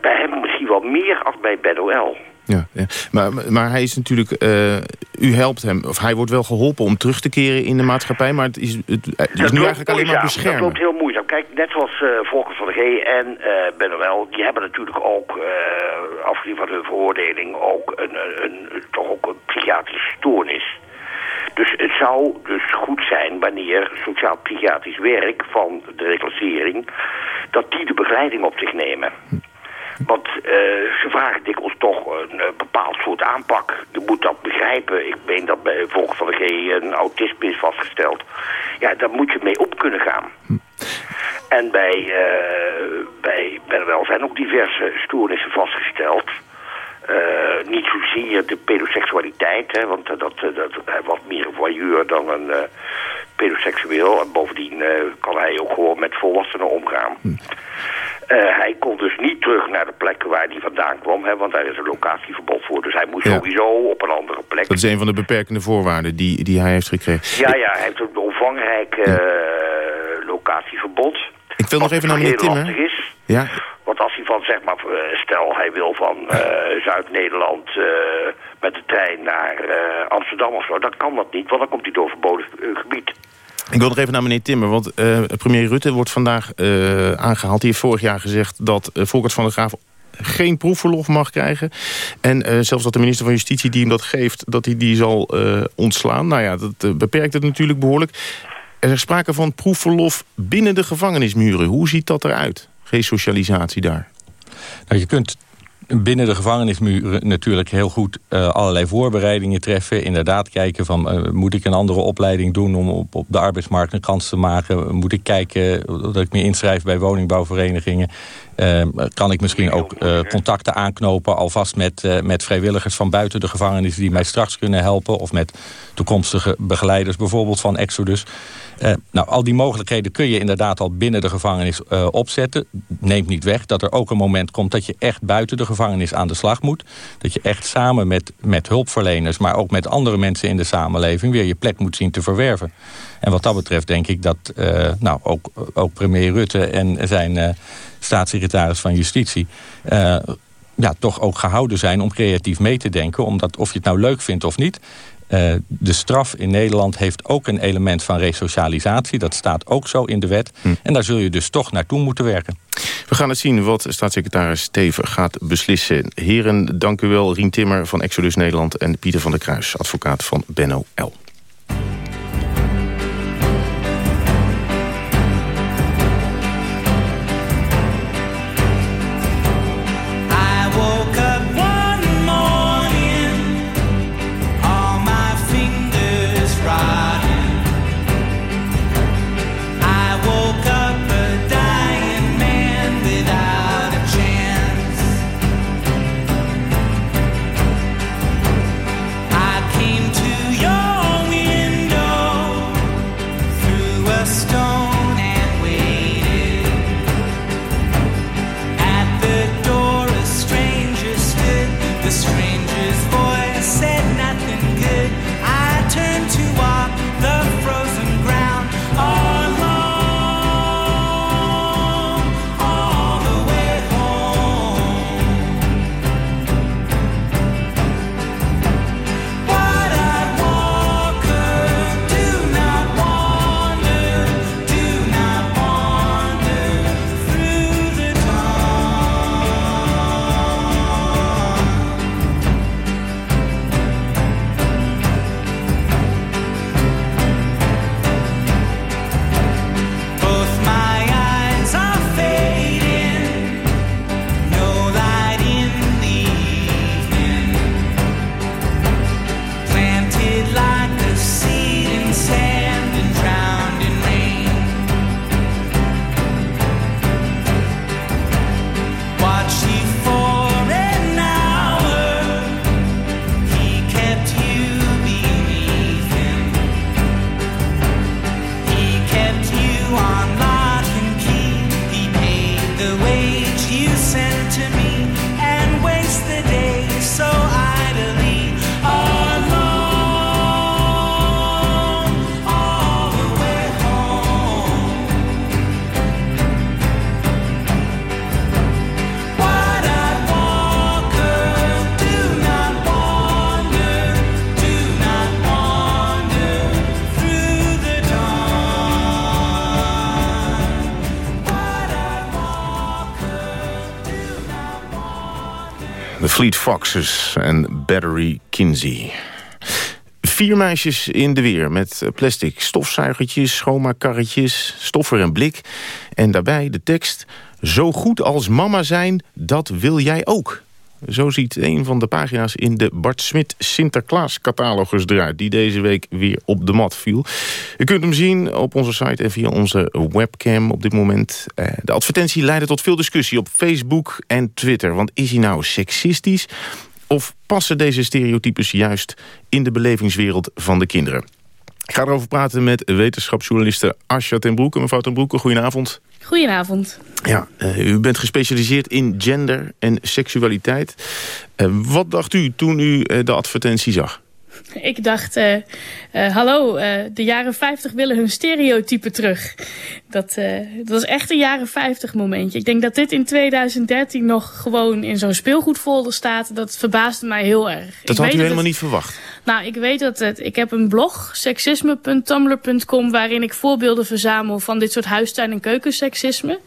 bij hem misschien wel meer als bij Benno Ja, ja, Maar, maar hij is natuurlijk, uh, u helpt hem, of hij wordt wel geholpen om terug te keren in de maatschappij, maar het is, het, het is nu eigenlijk alleen maar beschermen. Dat loopt heel moeizaam. Kijk, net zoals uh, Volker van de G en uh, die hebben natuurlijk ook, uh, afgezien van hun veroordeling, ook een, een, een, toch ook een psychiatrische stoornis. Dus het zou dus goed zijn wanneer sociaal-psychiatrisch werk van de reclassering... dat die de begeleiding op zich nemen. Want uh, ze vragen dikwijls toch een uh, bepaald soort aanpak. Je moet dat begrijpen. Ik meen dat bij volgens van de G een autisme is vastgesteld. Ja, daar moet je mee op kunnen gaan. En bij, uh, bij, bij wel zijn ook diverse stoornissen vastgesteld... Uh, niet zozeer de pedoseksualiteit, hè, want uh, dat, uh, dat, hij was meer een voyeur dan een pedoseksueel. En bovendien kan hij ook gewoon met volwassenen omgaan. Hm. hij kon dus niet terug naar de plekken waar hij vandaan kwam, hè, want daar is een locatieverbod voor. Dus hij moest ja. sowieso op een andere plek. Dat is een van de beperkende voorwaarden die, die hij heeft gekregen. Ja, ja, hij heeft een omvangrijk locatieverbod. Ik wil nog even naar meneer Timmer. Ja. Want als hij van, zeg maar, stel hij wil van uh, Zuid-Nederland uh, met de trein naar Amsterdam of zo, dan kan dat niet, want dan komt hij door verboden gebied. Ik wil nog even naar meneer Timmer, want premier Rutte wordt vandaag aangehaald. Die heeft vorig jaar gezegd dat Volkert van der Graaf geen proefverlof mag krijgen. En zelfs dat de minister van Justitie die hem dat geeft, dat hij die zal ontslaan. Nou ja, dat beperkt het natuurlijk behoorlijk. Er is sprake van proefverlof binnen de gevangenismuren. Hoe ziet dat eruit? Resocialisatie daar. Nou, je kunt binnen de gevangenismuren natuurlijk heel goed uh, allerlei voorbereidingen treffen. Inderdaad kijken van, uh, moet ik een andere opleiding doen om op, op de arbeidsmarkt een kans te maken? Moet ik kijken dat ik me inschrijf bij woningbouwverenigingen? Uh, kan ik misschien ook contacten aanknopen alvast met, met vrijwilligers van buiten de gevangenis... die mij straks kunnen helpen of met toekomstige begeleiders bijvoorbeeld van Exodus... Uh, nou, al die mogelijkheden kun je inderdaad al binnen de gevangenis uh, opzetten. Neemt niet weg dat er ook een moment komt dat je echt buiten de gevangenis aan de slag moet. Dat je echt samen met, met hulpverleners, maar ook met andere mensen in de samenleving... weer je plek moet zien te verwerven. En wat dat betreft denk ik dat uh, nou, ook, ook premier Rutte en zijn staatssecretaris van Justitie ja, toch ook gehouden zijn om creatief mee te denken. Omdat of je het nou leuk vindt of niet... Uh, de straf in Nederland heeft ook een element van resocialisatie. Dat staat ook zo in de wet. Hm. En daar zul je dus toch naartoe moeten werken. We gaan het zien wat staatssecretaris Steven gaat beslissen. Heren, dank u wel. Rien Timmer van Exodus Nederland... en Pieter van der Kruis, advocaat van Benno L. Fleet Foxes en Battery Kinsey. Vier meisjes in de weer met plastic stofzuigertjes, schoonmaakkarretjes, stoffer en blik. En daarbij de tekst... Zo goed als mama zijn, dat wil jij ook. Zo ziet een van de pagina's in de Bart Smit Sinterklaas-catalogus eruit... die deze week weer op de mat viel. U kunt hem zien op onze site en via onze webcam op dit moment. Eh, de advertentie leidde tot veel discussie op Facebook en Twitter. Want is hij nou seksistisch of passen deze stereotypes juist in de belevingswereld van de kinderen? Ik ga erover praten met wetenschapsjournaliste Asja ten Broeke. Mevrouw ten Broeke, goedenavond. Goedenavond. Ja, uh, u bent gespecialiseerd in gender en seksualiteit. Uh, wat dacht u toen u uh, de advertentie zag? Ik dacht, hallo, de jaren 50 willen hun stereotypen terug. Dat, dat was echt een jaren 50 momentje. Ik denk dat dit in 2013 nog gewoon in zo'n speelgoedfolder staat. Dat verbaasde mij heel erg. Dat ik had u helemaal het... niet verwacht? Nou, ik weet dat het. Ik heb een blog, seksisme.tumblr.com, waarin ik voorbeelden verzamel van dit soort huistuin- en keukenseksisme.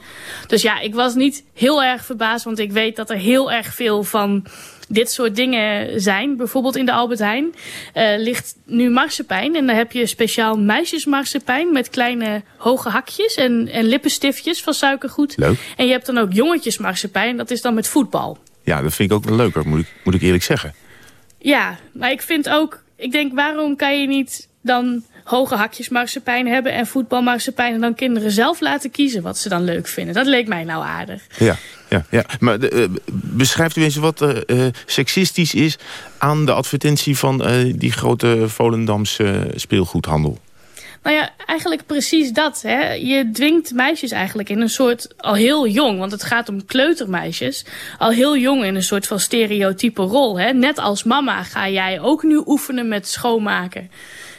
Dus ja, ik was niet heel erg verbaasd, want ik weet dat er heel erg veel van dit soort dingen zijn. Bijvoorbeeld in de Albert Heijn uh, ligt nu marsepein. En dan heb je speciaal meisjesmarsepein met kleine hoge hakjes en, en lippenstiftjes van suikergoed. Leuk. En je hebt dan ook jongetjesmarsepein, dat is dan met voetbal. Ja, dat vind ik ook wel leuker, moet ik, moet ik eerlijk zeggen. Ja, maar ik vind ook... Ik denk, waarom kan je niet dan hoge hakjes marsepein hebben... en voetbalmarsepein en dan kinderen zelf laten kiezen wat ze dan leuk vinden? Dat leek mij nou aardig. Ja, ja, ja. maar uh, beschrijft u eens wat uh, seksistisch is... aan de advertentie van die grote Volendamse speelgoedhandel? Nou ja, eigenlijk precies dat. Hè. Je dwingt meisjes eigenlijk in een soort, al heel jong, want het gaat om kleutermeisjes, al heel jong in een soort van stereotype rol. Hè. Net als mama ga jij ook nu oefenen met schoonmaken.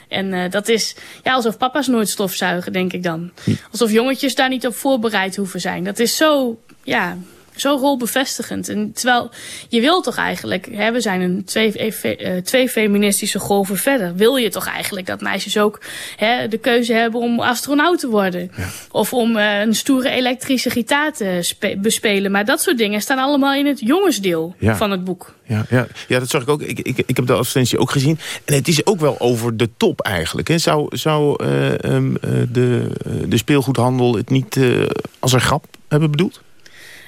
En uh, dat is ja, alsof papa's nooit stofzuigen, denk ik dan. Alsof jongetjes daar niet op voorbereid hoeven zijn. Dat is zo, ja, zo rolbevestigend. En terwijl je wil toch eigenlijk, hè, we zijn een twee, uh, twee feministische golven verder. Wil je toch eigenlijk dat meisjes ook hè, de keuze hebben om astronaut te worden? Ja. Of om uh, een stoere elektrische gitaar te bespelen. Maar dat soort dingen staan allemaal in het jongensdeel ja. van het boek. Ja, ja, ja, dat zag ik ook. Ik, ik, ik heb de advertentie ook gezien. En het is ook wel over de top eigenlijk. Hè. Zou, zou uh, um, de, de speelgoedhandel het niet als een grap hebben bedoeld?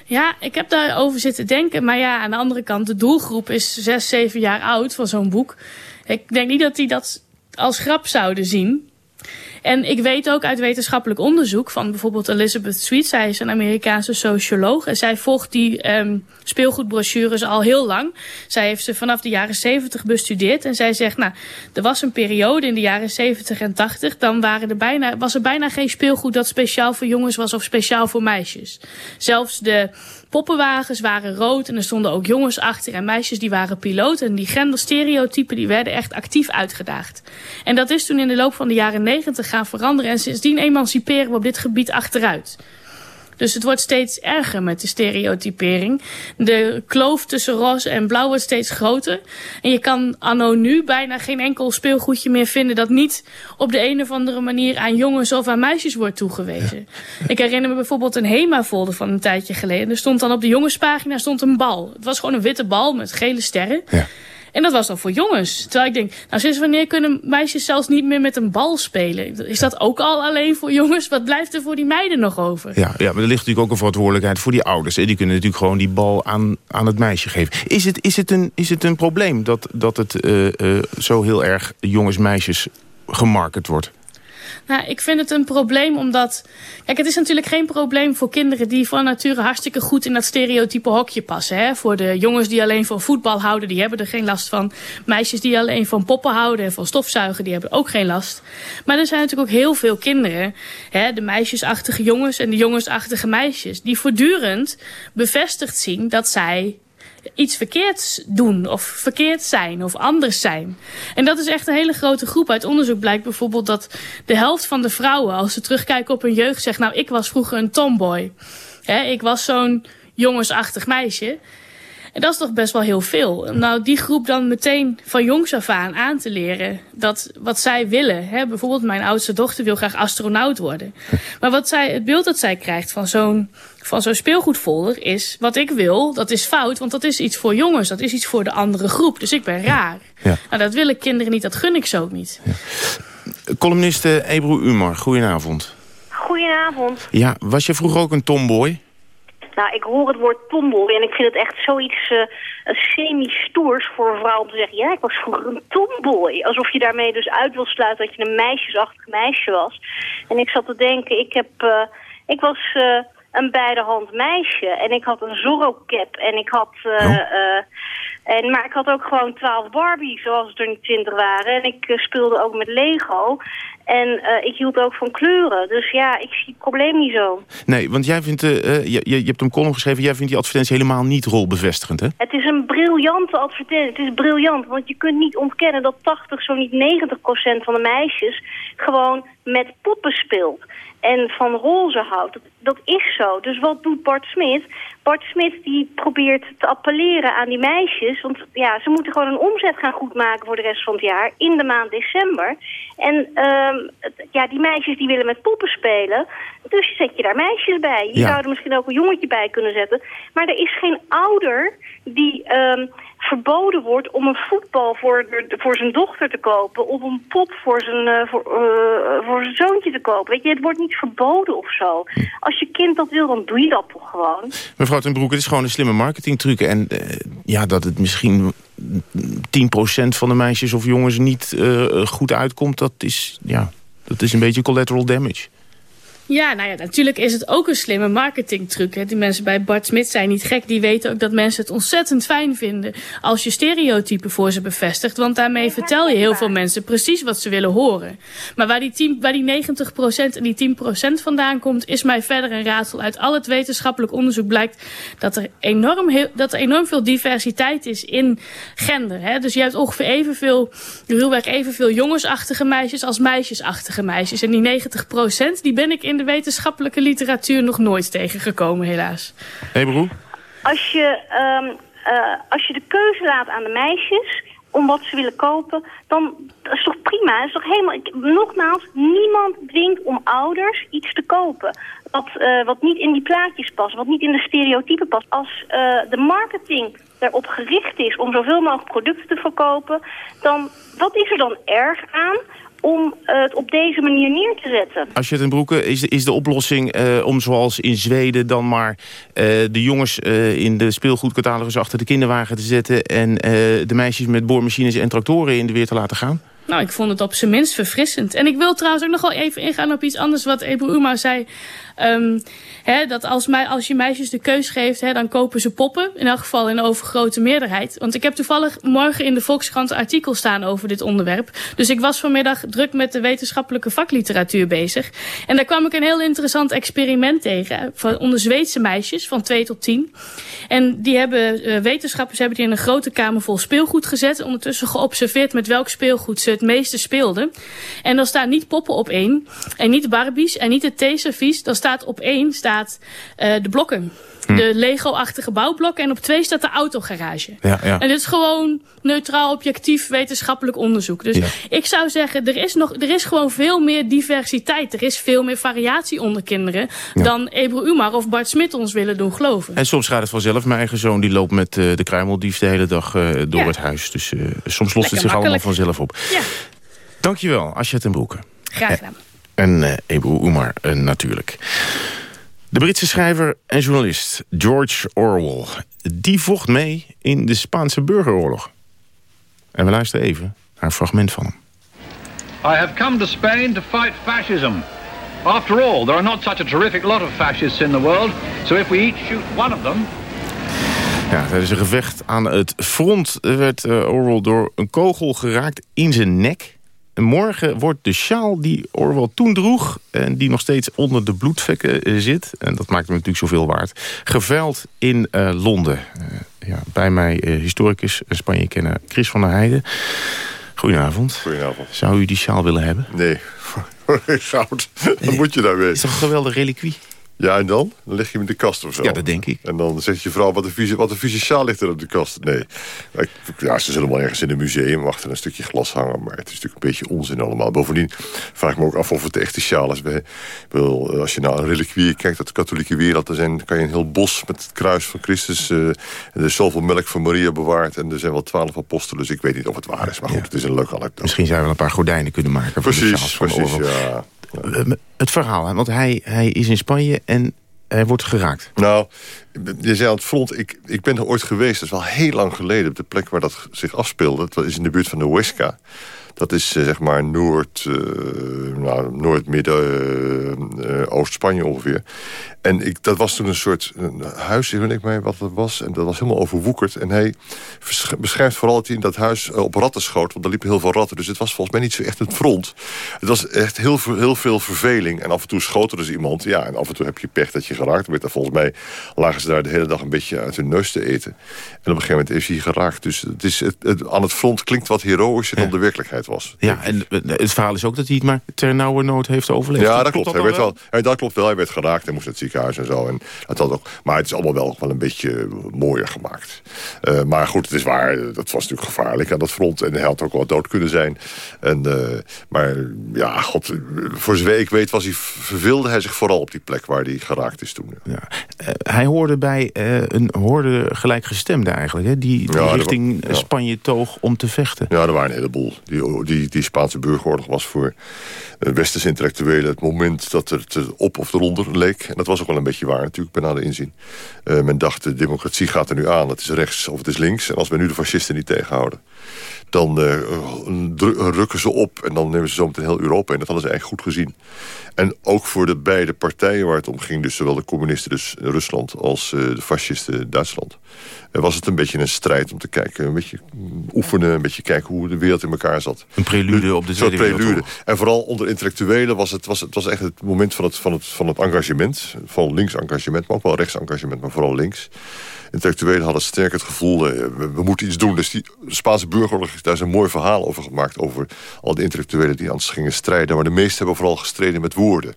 Ja, ik heb daarover zitten denken. Maar ja, aan de andere kant, de doelgroep is zes, zeven jaar oud van zo'n boek. Ik denk niet dat die dat als grap zouden zien. En ik weet ook uit wetenschappelijk onderzoek van bijvoorbeeld Elizabeth Sweet. Zij is een Amerikaanse socioloog. En zij volgt die um, speelgoedbrochures al heel lang. Zij heeft ze vanaf de jaren 70 bestudeerd. En zij zegt, nou, er was een periode in de jaren 70 en 80. Dan waren er bijna, was er bijna geen speelgoed dat speciaal voor jongens was of speciaal voor meisjes. Zelfs de poppenwagens waren rood en er stonden ook jongens achter en meisjes die waren piloot. En die genderstereotypen die werden echt actief uitgedaagd. En dat is toen in de loop van de jaren negentig gaan veranderen. En sindsdien emanciperen we op dit gebied achteruit. Dus het wordt steeds erger met de stereotypering. De kloof tussen roze en blauw wordt steeds groter. En je kan anno nu bijna geen enkel speelgoedje meer vinden... dat niet op de een of andere manier aan jongens of aan meisjes wordt toegewezen. Ik herinner me bijvoorbeeld een HEMA-folder van een tijdje geleden. Er stond dan op de jongenspagina stond een bal. Het was gewoon een witte bal met gele sterren. Ja. En dat was dan voor jongens. Terwijl ik denk, nou sinds wanneer kunnen meisjes zelfs niet meer met een bal spelen? Is dat ook al alleen voor jongens? Wat blijft er voor die meiden nog over? Ja, ja maar er ligt natuurlijk ook een verantwoordelijkheid voor die ouders. Hè? Die kunnen natuurlijk gewoon die bal aan, aan het meisje geven. Is het, is het, een, is het een probleem dat, dat het uh, uh, zo heel erg jongens-meisjes gemarket wordt? Nou, ik vind het een probleem omdat... Kijk, het is natuurlijk geen probleem voor kinderen die van nature hartstikke goed in dat stereotype hokje passen. Hè? Voor de jongens die alleen van voetbal houden, die hebben er geen last van. Meisjes die alleen van poppen houden en van stofzuigen, die hebben ook geen last. Maar er zijn natuurlijk ook heel veel kinderen, hè? de meisjesachtige jongens en de jongensachtige meisjes, die voortdurend bevestigd zien dat zij iets verkeerds doen of verkeerd zijn of anders zijn. En dat is echt een hele grote groep. Uit onderzoek blijkt bijvoorbeeld dat de helft van de vrouwen... als ze terugkijken op hun jeugd zegt... nou, ik was vroeger een tomboy. He, ik was zo'n jongensachtig meisje. En dat is toch best wel heel veel. Nou, die groep dan meteen van jongs af aan aan te leren dat wat zij willen. Hè, bijvoorbeeld mijn oudste dochter wil graag astronaut worden. Maar wat zij, het beeld dat zij krijgt van zo'n van zo'n speelgoedfolder is... wat ik wil, dat is fout, want dat is iets voor jongens. Dat is iets voor de andere groep. Dus ik ben raar. Ja. Nou, dat willen kinderen niet, dat gun ik zo ook niet. Ja. Columniste Ebru Umar, goedenavond. Goedenavond. Ja, was je vroeger ook een tomboy? Nou, ik hoor het woord tomboy en ik vind het echt zoiets uh, semi-stoers voor een vrouw om te zeggen... ja, ik was vroeger een tomboy. Alsof je daarmee dus uit wil sluiten dat je een meisjesachtig meisje was. En ik zat te denken, ik heb... Uh, ik was... Uh, een beidehand meisje. En ik had een Zorro-cap en ik had... Uh, uh, en, maar ik had ook gewoon twaalf Barbies, zoals het er niet twintig waren. En ik uh, speelde ook met Lego. En ik hield ook van kleuren. Dus ja, ik zie het probleem niet zo. Nee, want jij vindt, je, je, je, hebt een column geschreven... jij vindt die advertentie helemaal niet rolbevestigend, hè? Het is een briljante advertentie. Het is briljant, want je kunt niet ontkennen... dat 80, zo niet 90 procent van de meisjes... gewoon met poppen speelt en van roze houdt. Dat, dat, is zo. Dus wat doet Bart Smit? Bart Smit die probeert te appelleren aan die meisjes. Want ja, ze moeten gewoon een omzet gaan goedmaken voor de rest van het jaar. In de maand december. En um, ja, die meisjes die willen met poppen spelen. Dus zet je daar meisjes bij. Je zou er misschien ook een jongetje bij kunnen zetten. Maar er is geen ouder die... Um, verboden wordt om een voetbal voor, voor zijn dochter te kopen... of een pop voor zijn, uh, voor, uh, voor zijn zoontje te kopen. Weet je, het wordt niet verboden of zo. Als je kind dat wil, dan doe je dat toch gewoon. Mevrouw ten Broek, het is gewoon een slimme marketingtruc. En uh, ja, dat het misschien 10% van de meisjes of jongens niet goed uitkomt... dat is, ja, dat is een beetje collateral damage. Ja, nou ja, natuurlijk is het ook een slimme marketingtruc. Hè. Die mensen bij Bart Smit zijn niet gek. Die weten ook dat mensen het ontzettend fijn vinden als je stereotypen voor ze bevestigt. Want daarmee vertel je heel veel mensen precies wat ze willen horen. Maar waar die, 10, waar die 90% en die 10% vandaan komt, is mij verder een raadsel. Uit al het wetenschappelijk onderzoek blijkt dat er enorm, heel, dat er enorm veel diversiteit is in gender. Hè. Dus je hebt ongeveer evenveel, ruwweg evenveel jongensachtige meisjes als meisjesachtige meisjes. En die 90% die ben ik in de wetenschappelijke literatuur nog nooit tegengekomen, helaas. Hey broer? Als je, ehm, eh, als je de keuze laat aan de meisjes om wat ze willen kopen, dan dat is toch prima. Dat is toch helemaal, ik- nogmaals, niemand dwingt om ouders iets te kopen. Wat, eh, wat niet in die plaatjes past, wat niet in de stereotypen past. Als eh, de marketing erop gericht is om zoveel mogelijk producten te verkopen, dan wat is er dan erg aan om eh, het op deze manier neer te zetten? Als je het in broeken, is de, is de oplossing eh, om zoals in Zweden dan maar eh, de jongens eh, in de speelgoedcatalogus achter de kinderwagen te zetten en eh, de meisjes met boormachines en tractoren in de weer te laten gaan? Nou, ik vond het op zijn minst verfrissend. En ik wil trouwens ook nog wel even ingaan op iets anders wat Ebru Uma zei. Ehm, hè, dat als, als je meisjes de keus geeft, hè, dan kopen ze poppen. In elk geval in overgrote meerderheid. Want ik heb toevallig morgen in de Volkskrant een artikel staan over dit onderwerp. Dus ik was vanmiddag druk met de wetenschappelijke vakliteratuur bezig. En daar kwam ik een heel interessant experiment tegen. Van, onder Zweedse meisjes van 2 tot 10. En die hebben, eh, wetenschappers hebben die in een grote kamer vol speelgoed gezet. Ondertussen geobserveerd met welk speelgoed ze het meeste speelden. En dan staan niet poppen op één. En niet Barbies en niet het theeservies. Dan staat op één staat, eh, de blokken. De Lego-achtige bouwblokken. En op twee staat de autogarage. Ja, ja. En dit is gewoon neutraal, objectief, wetenschappelijk onderzoek. Dus Ja. ik zou zeggen, er is, nog, er is gewoon veel meer diversiteit. Er is veel meer variatie onder kinderen... dan Ebru Umar of Bart Smit ons willen doen geloven. En soms gaat het vanzelf. Mijn eigen zoon die loopt met eh, de kruimeldief de hele dag eh, door het huis. Dus soms lost het zich allemaal vanzelf op. Ja, Dankjewel, Asja ten Broeke. graag gedaan. En eh Ebru Umar eh, natuurlijk. De Britse schrijver en journalist George Orwell... die vocht mee in de Spaanse burgeroorlog. En we luisteren even naar een fragment van hem. I have come to Spain to fight fascism. After all, there are not such a terrific lot of fascists in the world, so if we each shoot one of them, Ja, tijdens een gevecht aan het front werd eh, Orwell door een kogel geraakt in zijn nek. En morgen wordt de sjaal die Orwell toen droeg... en die nog steeds onder de bloedvekken eh, zit... en dat maakt hem natuurlijk zoveel waard... geveild in eh, Londen. Eh, ja, bij mij historicus en Spanje kennen Chris van der Heijden. Goedenavond. Goedenavond. Zou u die sjaal willen hebben? Nee, goud. Wat moet je daarmee? Is toch een geweldig reliquie? Ja, en dan? Dan leg je hem in de kast of zo. Ja, dat denk ik. En dan zegt je vrouw, wat een vieze, wat een vieze sjaal ligt er op de kast. Nee. Ja, ze zullen wel ergens in een museum achter een stukje glas hangen. Maar het is natuurlijk een beetje onzin allemaal. Bovendien vraag ik me ook af of het de echte sjaal is. Bedoel, Als je naar een reliquie kijkt uit de katholieke wereld... dan zijn, kan je een heel bos met het kruis van Christus... eh, en er is zoveel melk van Maria bewaard. En er zijn wel twaalf apostelen. Dus ik weet niet of het waar is. Maar goed, het is een leuk anekdote. Misschien zou je wel een paar gordijnen kunnen maken... van de Precies, van precies, Orwell. ja. Eh, Het verhaal, want hij, hij is in Spanje en hij wordt geraakt. Nou, je zei aan het front, ik, ik ben er ooit geweest. Dat is wel heel lang geleden op de plek waar dat zich afspeelde. Dat is in de buurt van de Huesca. Dat is eh, zeg maar Noord, eh, nou, Noord-Midden, eh, eh, Oost-Spanje ongeveer. En ik, dat was toen een soort een huis, weet ik mij wat het was. En dat was helemaal overwoekerd. En hij beschrijft vooral dat hij in dat huis op ratten schoot. Want er liepen heel veel ratten. Dus het was volgens mij niet zo echt een front. Het was echt heel, veel- heel veel verveling. En af en toe schoot er dus iemand. Ja, en af en toe heb je pech dat je geraakt werd. En volgens mij lagen ze daar de hele dag een beetje uit hun neus te eten. En op een gegeven moment is hij geraakt. Dus het is, het, het- aan het front klinkt wat heroïscher dan de werkelijkheid was. Ja, en eh, het verhaal is ook dat hij het maar ter nauwe nood heeft overleefd. Ja, dat klopt. dat hij werd wel, ja, dat klopt wel. Hij werd geraakt en moest naar het ziekenhuis en zo. En dat had ook, maar het is allemaal wel, wel een beetje mooier gemaakt. Eh, maar goed, het is waar. eh, Dat was natuurlijk gevaarlijk aan dat front. En hij had ook wel dood kunnen zijn. En, eh, maar ja, god, eh, voor zover ik weet was hij, verveelde hij zich vooral op die plek waar hij geraakt is toen. Eh, hij hoorde bij eh, een hoorde gelijkgestemde eigenlijk, hè, die, die Ja, richting ja. Spanje toog om te vechten. Ja, er waren een heleboel. Die, die, die Spaanse burgeroorlog was voor eh, westerse intellectuelen het moment dat het op of eronder leek. En dat was ook wel een beetje waar natuurlijk, bij nader inzien. Eh, men dacht, de democratie gaat er nu aan. Het is rechts of het is links. En als we nu de fascisten niet tegenhouden... dan eh, rukken ze op en dan nemen ze zometeen heel Europa in. Dat hadden ze eigenlijk goed gezien. En ook voor de beide partijen waar het om ging... dus zowel de communisten, dus Rusland, als de fascisten Duitsland... was het een beetje een strijd om te kijken, een beetje oefenen... een beetje kijken hoe de wereld in elkaar zat. Een prelude op de Tweede prelude. En vooral onder intellectuelen was het, was het was echt het moment van het, van het, van het engagement. Van links engagement, maar ook wel rechts engagement, maar vooral links. intellectuelen hadden sterk het gevoel... Uh, we, moeten iets doen. Dus die Spaanse burgeroorlog, daar is een mooi verhaal over gemaakt... over al die intellectuelen die aan het gingen strijden. Maar de meesten hebben vooral gestreden met woorden.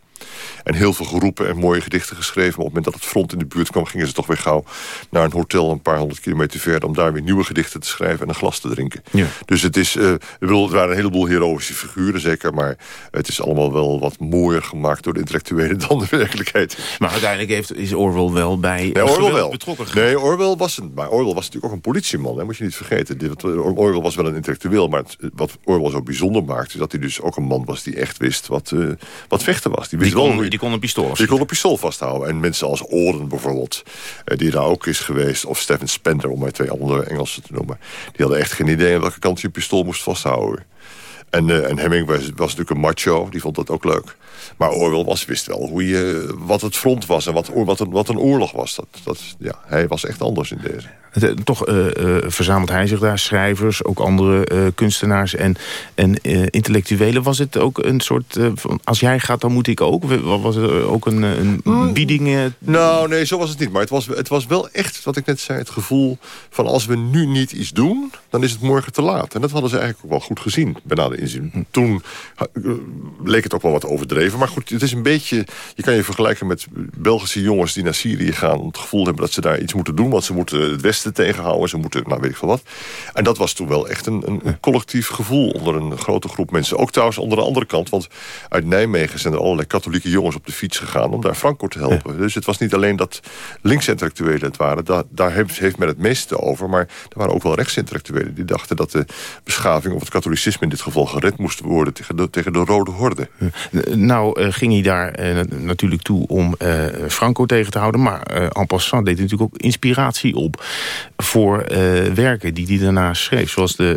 En heel veel geroepen en mooie gedichten geschreven. Maar op het moment dat het front in de buurt kwam... gingen ze toch weer gauw naar een hotel een paar honderd kilometer verder... om daar weer nieuwe gedichten te schrijven en een glas te drinken. Ja. Dus het is, uh, bedoel, het waren een heleboel heroïsche figuren zeker... maar het is allemaal wel wat mooier gemaakt door de intellectuelen dan de werkelijkheid. Maar uiteindelijk heeft, is Orwell wel bij nee, Orwell wel. betrokken Nee, Orwell was, een, maar Orwell was natuurlijk ook een politieman, hè, moet je niet vergeten. Orwell was wel een intellectueel, maar wat Orwell zo bijzonder maakte... is dat hij dus ook een man was die echt wist wat, uh, wat vechten was. Die wist die wel die kon een pistool Die kon een pistool vasthouden. En mensen als Oren bijvoorbeeld, eh, die daar ook is geweest... of Stephen Spender, om maar twee andere Engelsen te noemen... die hadden echt geen idee aan welke kant je een pistool moest vasthouden. En, uh, en Hemming was, was, natuurlijk een macho, die vond dat ook leuk. Maar Orwell was, wist wel hoe je, wat het front was en wat, wat, een, wat een oorlog was. Dat, dat, ja, hij was echt anders in deze. Eh, toch uh, uh, verzamelt hij zich daar, schrijvers, ook andere kunstenaars en, en intellectuelen. Was het ook een soort, van, als jij gaat dan moet ik ook? Was het ook een, een hmm. bieding? Nou nee, zo was het niet. Maar het was, het was wel echt, wat ik net zei, het gevoel van als we nu niet iets doen, dan is het morgen te laat. En dat hadden ze eigenlijk ook wel goed gezien, bij de inzien. Toen leek het ook wel wat overdreven. Maar goed, het is een beetje, je kan je vergelijken met Belgische jongens die naar Syrië gaan... om het gevoel hebben dat ze daar iets moeten doen, want ze moeten het Westen tegenhouden. Ze moeten, nou weet ik veel wat. En dat was toen wel echt een, een, collectief gevoel onder een grote groep mensen. Ook trouwens onder de andere kant, want uit Nijmegen zijn er allerlei katholieke jongens op de fiets gegaan om daar Franco te helpen. Dus het was niet alleen dat linksintellectuelen het waren. Da daar heeft, heeft men het meeste over. Maar er waren ook wel rechtsintellectuelen die dachten dat de beschaving of het katholicisme in dit geval gered moest worden tegen de, tegen de Rode Horde. Nou uh, ging hij daar uh, natuurlijk toe om Franco tegen te houden. Maar en passant deed hij natuurlijk ook inspiratie op voor werken die hij daarna schreef. Zoals de,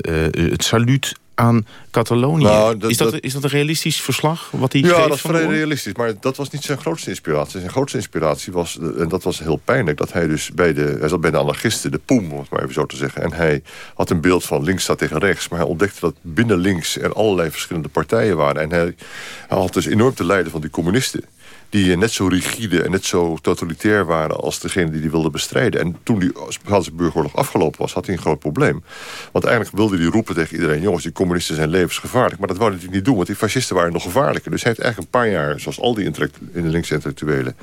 het saluut aan Catalonië. Nou, dat, is, dat, is dat een realistisch verslag? Wat hij ja, dat is vrij realistisch. Maar dat was niet zijn grootste inspiratie. Zijn grootste inspiratie was, en dat was heel pijnlijk... dat hij dus bij de, hij zat bij de anarchisten, de poem, om het maar even zo te zeggen. En hij had een beeld van links staat tegen rechts. Maar hij ontdekte dat binnen links er allerlei verschillende partijen waren. En hij, hij had dus enorm te lijden van die communisten die net zo rigide en net zo totalitair waren... als degene die die wilde bestrijden. En toen die Spaanse burgeroorlog afgelopen was, had hij een groot probleem. Want eigenlijk wilde hij roepen tegen iedereen... jongens, die communisten zijn levensgevaarlijk. Maar dat wou hij niet doen, want die fascisten waren nog gevaarlijker. Dus hij heeft eigenlijk een paar jaar, zoals al die in de linkse intellectuelen...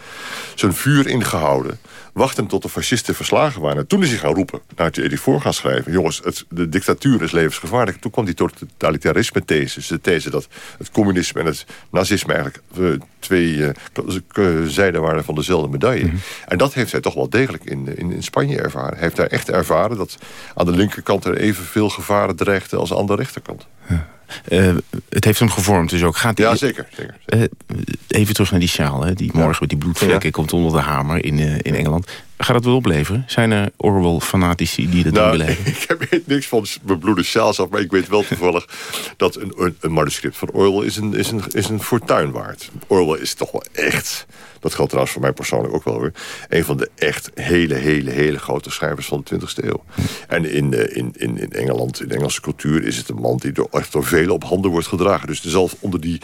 zijn vuur ingehouden wachten tot de fascisten verslagen waren. En toen is hij gaan roepen, nou had je die voor gaan schrijven... jongens, het, de dictatuur is levensgevaarlijk. Toen kwam hij tot de these dat het communisme en het nazisme eigenlijk uh, twee uh, zijden waren van dezelfde medaille. Mhm. En dat heeft hij toch wel degelijk in, in, in, Spanje ervaren. Hij heeft daar echt ervaren dat aan de linkerkant er evenveel gevaren dreigden als aan de rechterkant. Ja. Uh, het heeft hem gevormd dus ook. Gaat ja, zeker. zeker, zeker. Uh, even terug naar die sjaal, hè, die morgen met die bloedvlekken ja. komt onder de hamer in, uh, in Engeland. Gaat dat wel opleveren? Zijn er Orwell-fanatici die dat nou, willen hebben? Ik weet niks van mijn bloede sjaals af, maar ik weet wel toevallig dat een, een manuscript van Orwell is een, is, een, is een fortuin waard. Orwell is toch wel echt dat geldt trouwens voor mij persoonlijk ook wel weer. Een van de echt hele, hele, hele grote schrijvers van de 20e eeuw. En in, uh, in, in, in Engeland, in de Engelse cultuur... is het een man die door, echt door velen op handen wordt gedragen. Dus er zal onder die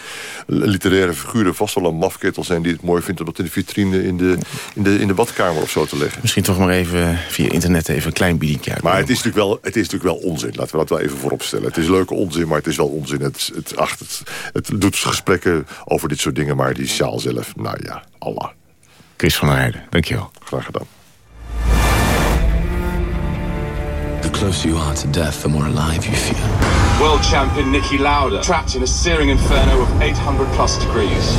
literaire figuren vast wel een mafketel zijn... die het mooi vindt om dat in de vitrine in de, in de, in de badkamer of zo te leggen. Misschien toch maar even via internet even een klein biedingje Maar het is, natuurlijk wel, het is natuurlijk wel onzin. Laten we dat wel even voorop stellen. Het is leuke onzin, maar het is wel onzin. Het, het, ach, het, het doet gesprekken over dit soort dingen... maar die sjaal zelf, nou ja, Allah. Chris van der Heijden, dankjewel. Graag gedaan. The closer you are to death, the more alive you feel. World champion Nicky Lauda, trapped in a searing inferno of 800 plus degrees.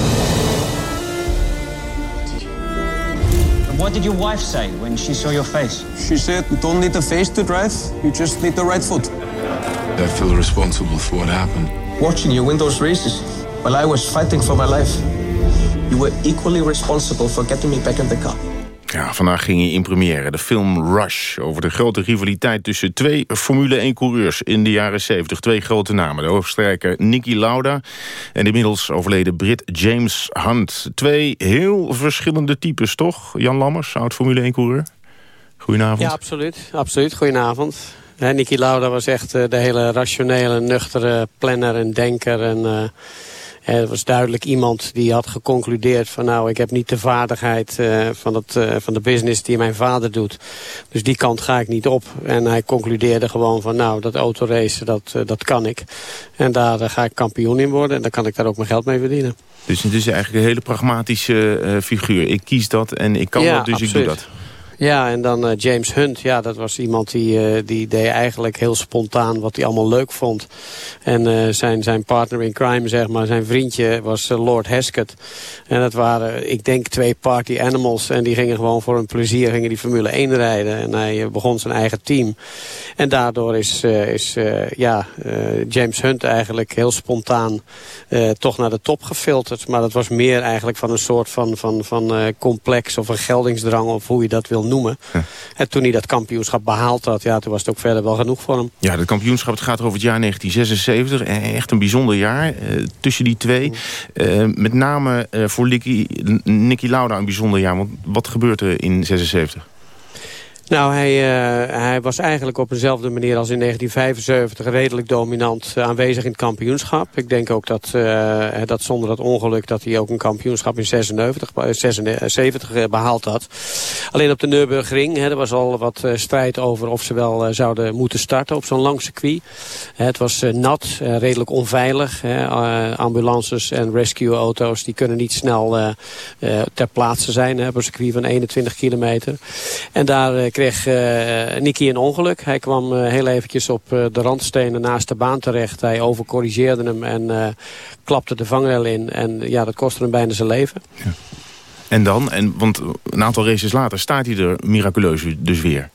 What did your wife say when she saw your face? She said, you don't need a face to drive, you just need the right foot. I feel responsible for what happened. Watching you win those races while I was fighting for my life. You were equally responsible for getting me back in the car. Ja, vandaag ging hij in première, de film Rush... over de grote rivaliteit tussen twee Formule 1-coureurs in de jaren 70. Twee grote namen, de Oostenrijker Niki Lauda... en inmiddels overleden Brit James Hunt. Twee heel verschillende types, toch? Jan Lammers, oud-Formule 1-coureur. Goedenavond. Ja, absoluut. absoluut. Goedenavond. Niki Lauda was echt uh, de hele rationele, nuchtere planner en denker... en uh, Het was duidelijk iemand die had geconcludeerd van nou, ik heb niet de vaardigheid van, het, van de business die mijn vader doet. Dus die kant ga ik niet op. En hij concludeerde gewoon van nou, dat autoracen, dat, dat kan ik. En daar ga ik kampioen in worden en dan kan ik daar ook mijn geld mee verdienen. Dus het is eigenlijk een hele pragmatische figuur. Ik kies dat en ik kan dat, dus absoluut. ik doe dat. Ja, en dan uh, James Hunt. Ja, dat was iemand die, uh, die deed eigenlijk heel spontaan wat hij allemaal leuk vond. En uh, zijn, zijn partner in crime, zeg maar, zijn vriendje was Lord Heskett. En dat waren, ik denk, twee party animals. En die gingen gewoon voor hun plezier gingen die Formule 1 rijden. En hij begon zijn eigen team. En daardoor is, is ja, James Hunt eigenlijk heel spontaan toch naar de top gefilterd. Maar dat was meer eigenlijk van een soort van, van, van complex of een geldingsdrang of hoe je dat wil noemen. En toen hij dat kampioenschap behaald had, ja, toen was het ook verder wel genoeg voor hem. Ja, het kampioenschap het gaat over het jaar 1976. Eh, echt een bijzonder jaar eh, tussen die twee. Uh, met name uh, voor Nicky, Nicky Lauda een bijzonder jaar. Want wat gebeurt er in 76? Nou, hij, uh, hij was eigenlijk op dezelfde manier als in 1975 redelijk dominant uh, aanwezig in het kampioenschap. Ik denk ook dat, uh, dat zonder dat ongeluk dat hij ook een kampioenschap in 96, 76 behaald had. Alleen op de Nürburgring, hè, er was al wat strijd over of ze wel zouden moeten starten op zo'n lang circuit. het was nat, redelijk onveilig. ambulances en rescueauto's die kunnen niet snel ter plaatse zijn hè, op een circuit van 21 kilometer. En daar kreeg uh, Nicky een ongeluk. Hij kwam uh, heel eventjes op uh, de randstenen naast de baan terecht. Hij overcorrigeerde hem en klapte de vangrail in. En ja, dat kostte hem bijna zijn leven. Ja. En dan? En, want een aantal races later staat hij er miraculeus dus weer.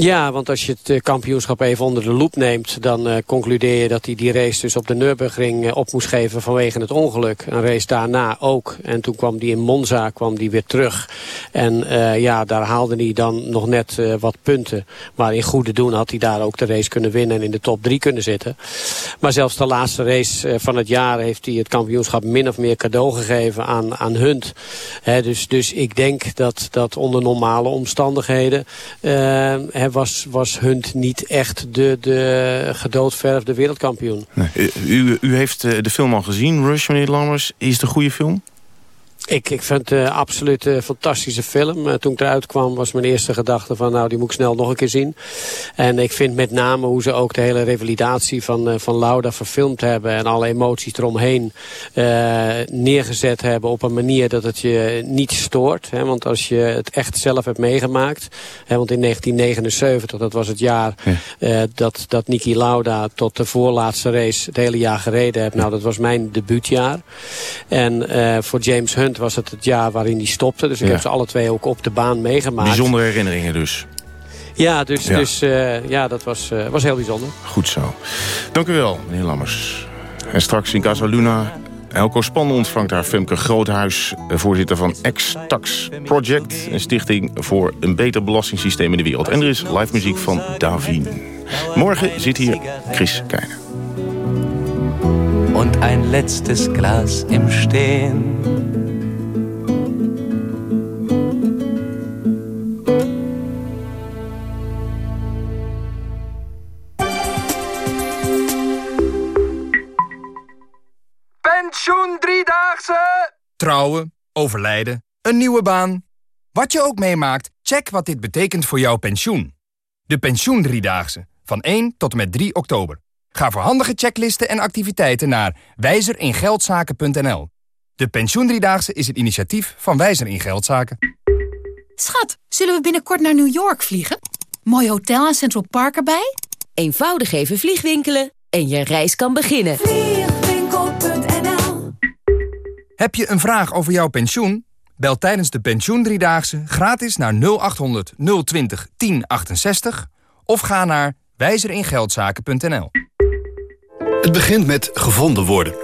Ja, want als je het eh, kampioenschap even onder de loep neemt... dan uh, concludeer je dat hij die race dus op de Nürburgring uh, op moest geven vanwege het ongeluk. Een race daarna ook. En toen kwam die in Monza kwam die weer terug. En ja, daar haalde hij dan nog net wat punten. Maar in goede doen had hij daar ook de race kunnen winnen... en in de top drie kunnen zitten. Maar zelfs de laatste race van het jaar... heeft hij het kampioenschap min of meer cadeau gegeven aan, aan Hunt. Dus, dus ik denk dat, dat onder normale omstandigheden was, was Hunt niet echt de, de gedoodverfde wereldkampioen. Nee. U, u heeft eh, de film al gezien, Rush, meneer Lammers. Is het een goede film? Ik, ik vind het uh, absoluut een fantastische film. Uh, toen ik eruit kwam was mijn eerste gedachte van nou die moet ik snel nog een keer zien. En ik vind met name hoe ze ook de hele revalidatie van, uh, van Lauda verfilmd hebben. En alle emoties eromheen neergezet hebben op een manier dat het je niet stoort. Hè, want als je het echt zelf hebt meegemaakt. Hè, want in 1979, dat was het jaar ja. dat, dat Niki Lauda tot de voorlaatste race het hele jaar gereden heeft. Nou dat was mijn debuutjaar. En voor James Hunt was het het jaar waarin hij stopte. Dus ik heb ze alle twee ook op de baan meegemaakt. Bijzondere herinneringen dus. Ja, dus, ja. dus uh, ja, dat was, uh, was heel bijzonder. Goed zo. Dank u wel, meneer Lammers. En straks in Casa Luna Elko Span ontvangt haar Femke Groothuis... Eh, voorzitter van X-Tax Project... een stichting voor een beter belastingssysteem in de wereld. En er is live muziek van Davin. Morgen zit hier Chris Keijner. Und ein letztes Glas im Stehen Trouwen, overlijden, een nieuwe baan. Wat je ook meemaakt, check wat dit betekent voor jouw pensioen. De Pensioen driedaagse, van 1 tot en met 3 oktober. Ga voor handige checklisten en activiteiten naar wijzeringeldzaken.nl. De Pensioendriedaagse is het initiatief van Wijzer in Geldzaken. Schat, zullen we binnenkort naar New York vliegen? Mooi hotel en Central Park erbij? Eenvoudig even vliegwinkelen en je reis kan beginnen. Heb je een vraag over jouw pensioen? Bel tijdens de pensioendriedaagse gratis naar 0800 020 1068 of ga naar wijzeringeldzaken.nl. Het begint met gevonden worden.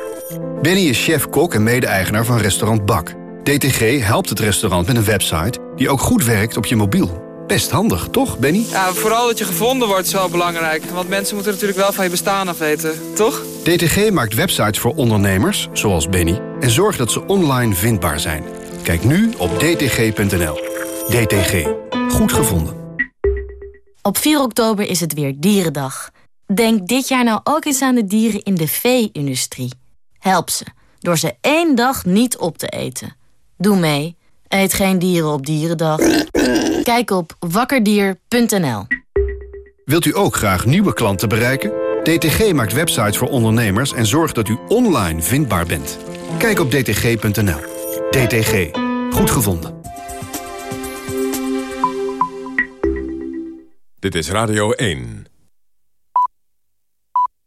Benny is chef-kok en mede-eigenaar van restaurant Bak. DTG helpt het restaurant met een website die ook goed werkt op je mobiel. Best handig, toch, Benny? Ja, vooral dat je gevonden wordt is wel belangrijk. Want mensen moeten natuurlijk wel van je bestaan af weten, toch? DTG maakt websites voor ondernemers, zoals Benny... en zorgt dat ze online vindbaar zijn. Kijk nu op dtg.nl. DTG. Goed gevonden. Op 4 oktober is het weer Dierendag. Denk dit jaar nou ook eens aan de dieren in de vee-industrie. Help ze. door ze één dag niet op te eten. Doe mee. Eet geen dieren op dierendag. Kijk op wakkerdier.nl Wilt u ook graag nieuwe klanten bereiken? DTG maakt websites voor ondernemers en zorgt dat u online vindbaar bent. Kijk op dtg.nl. DTG. Goed gevonden. Dit is Radio 1.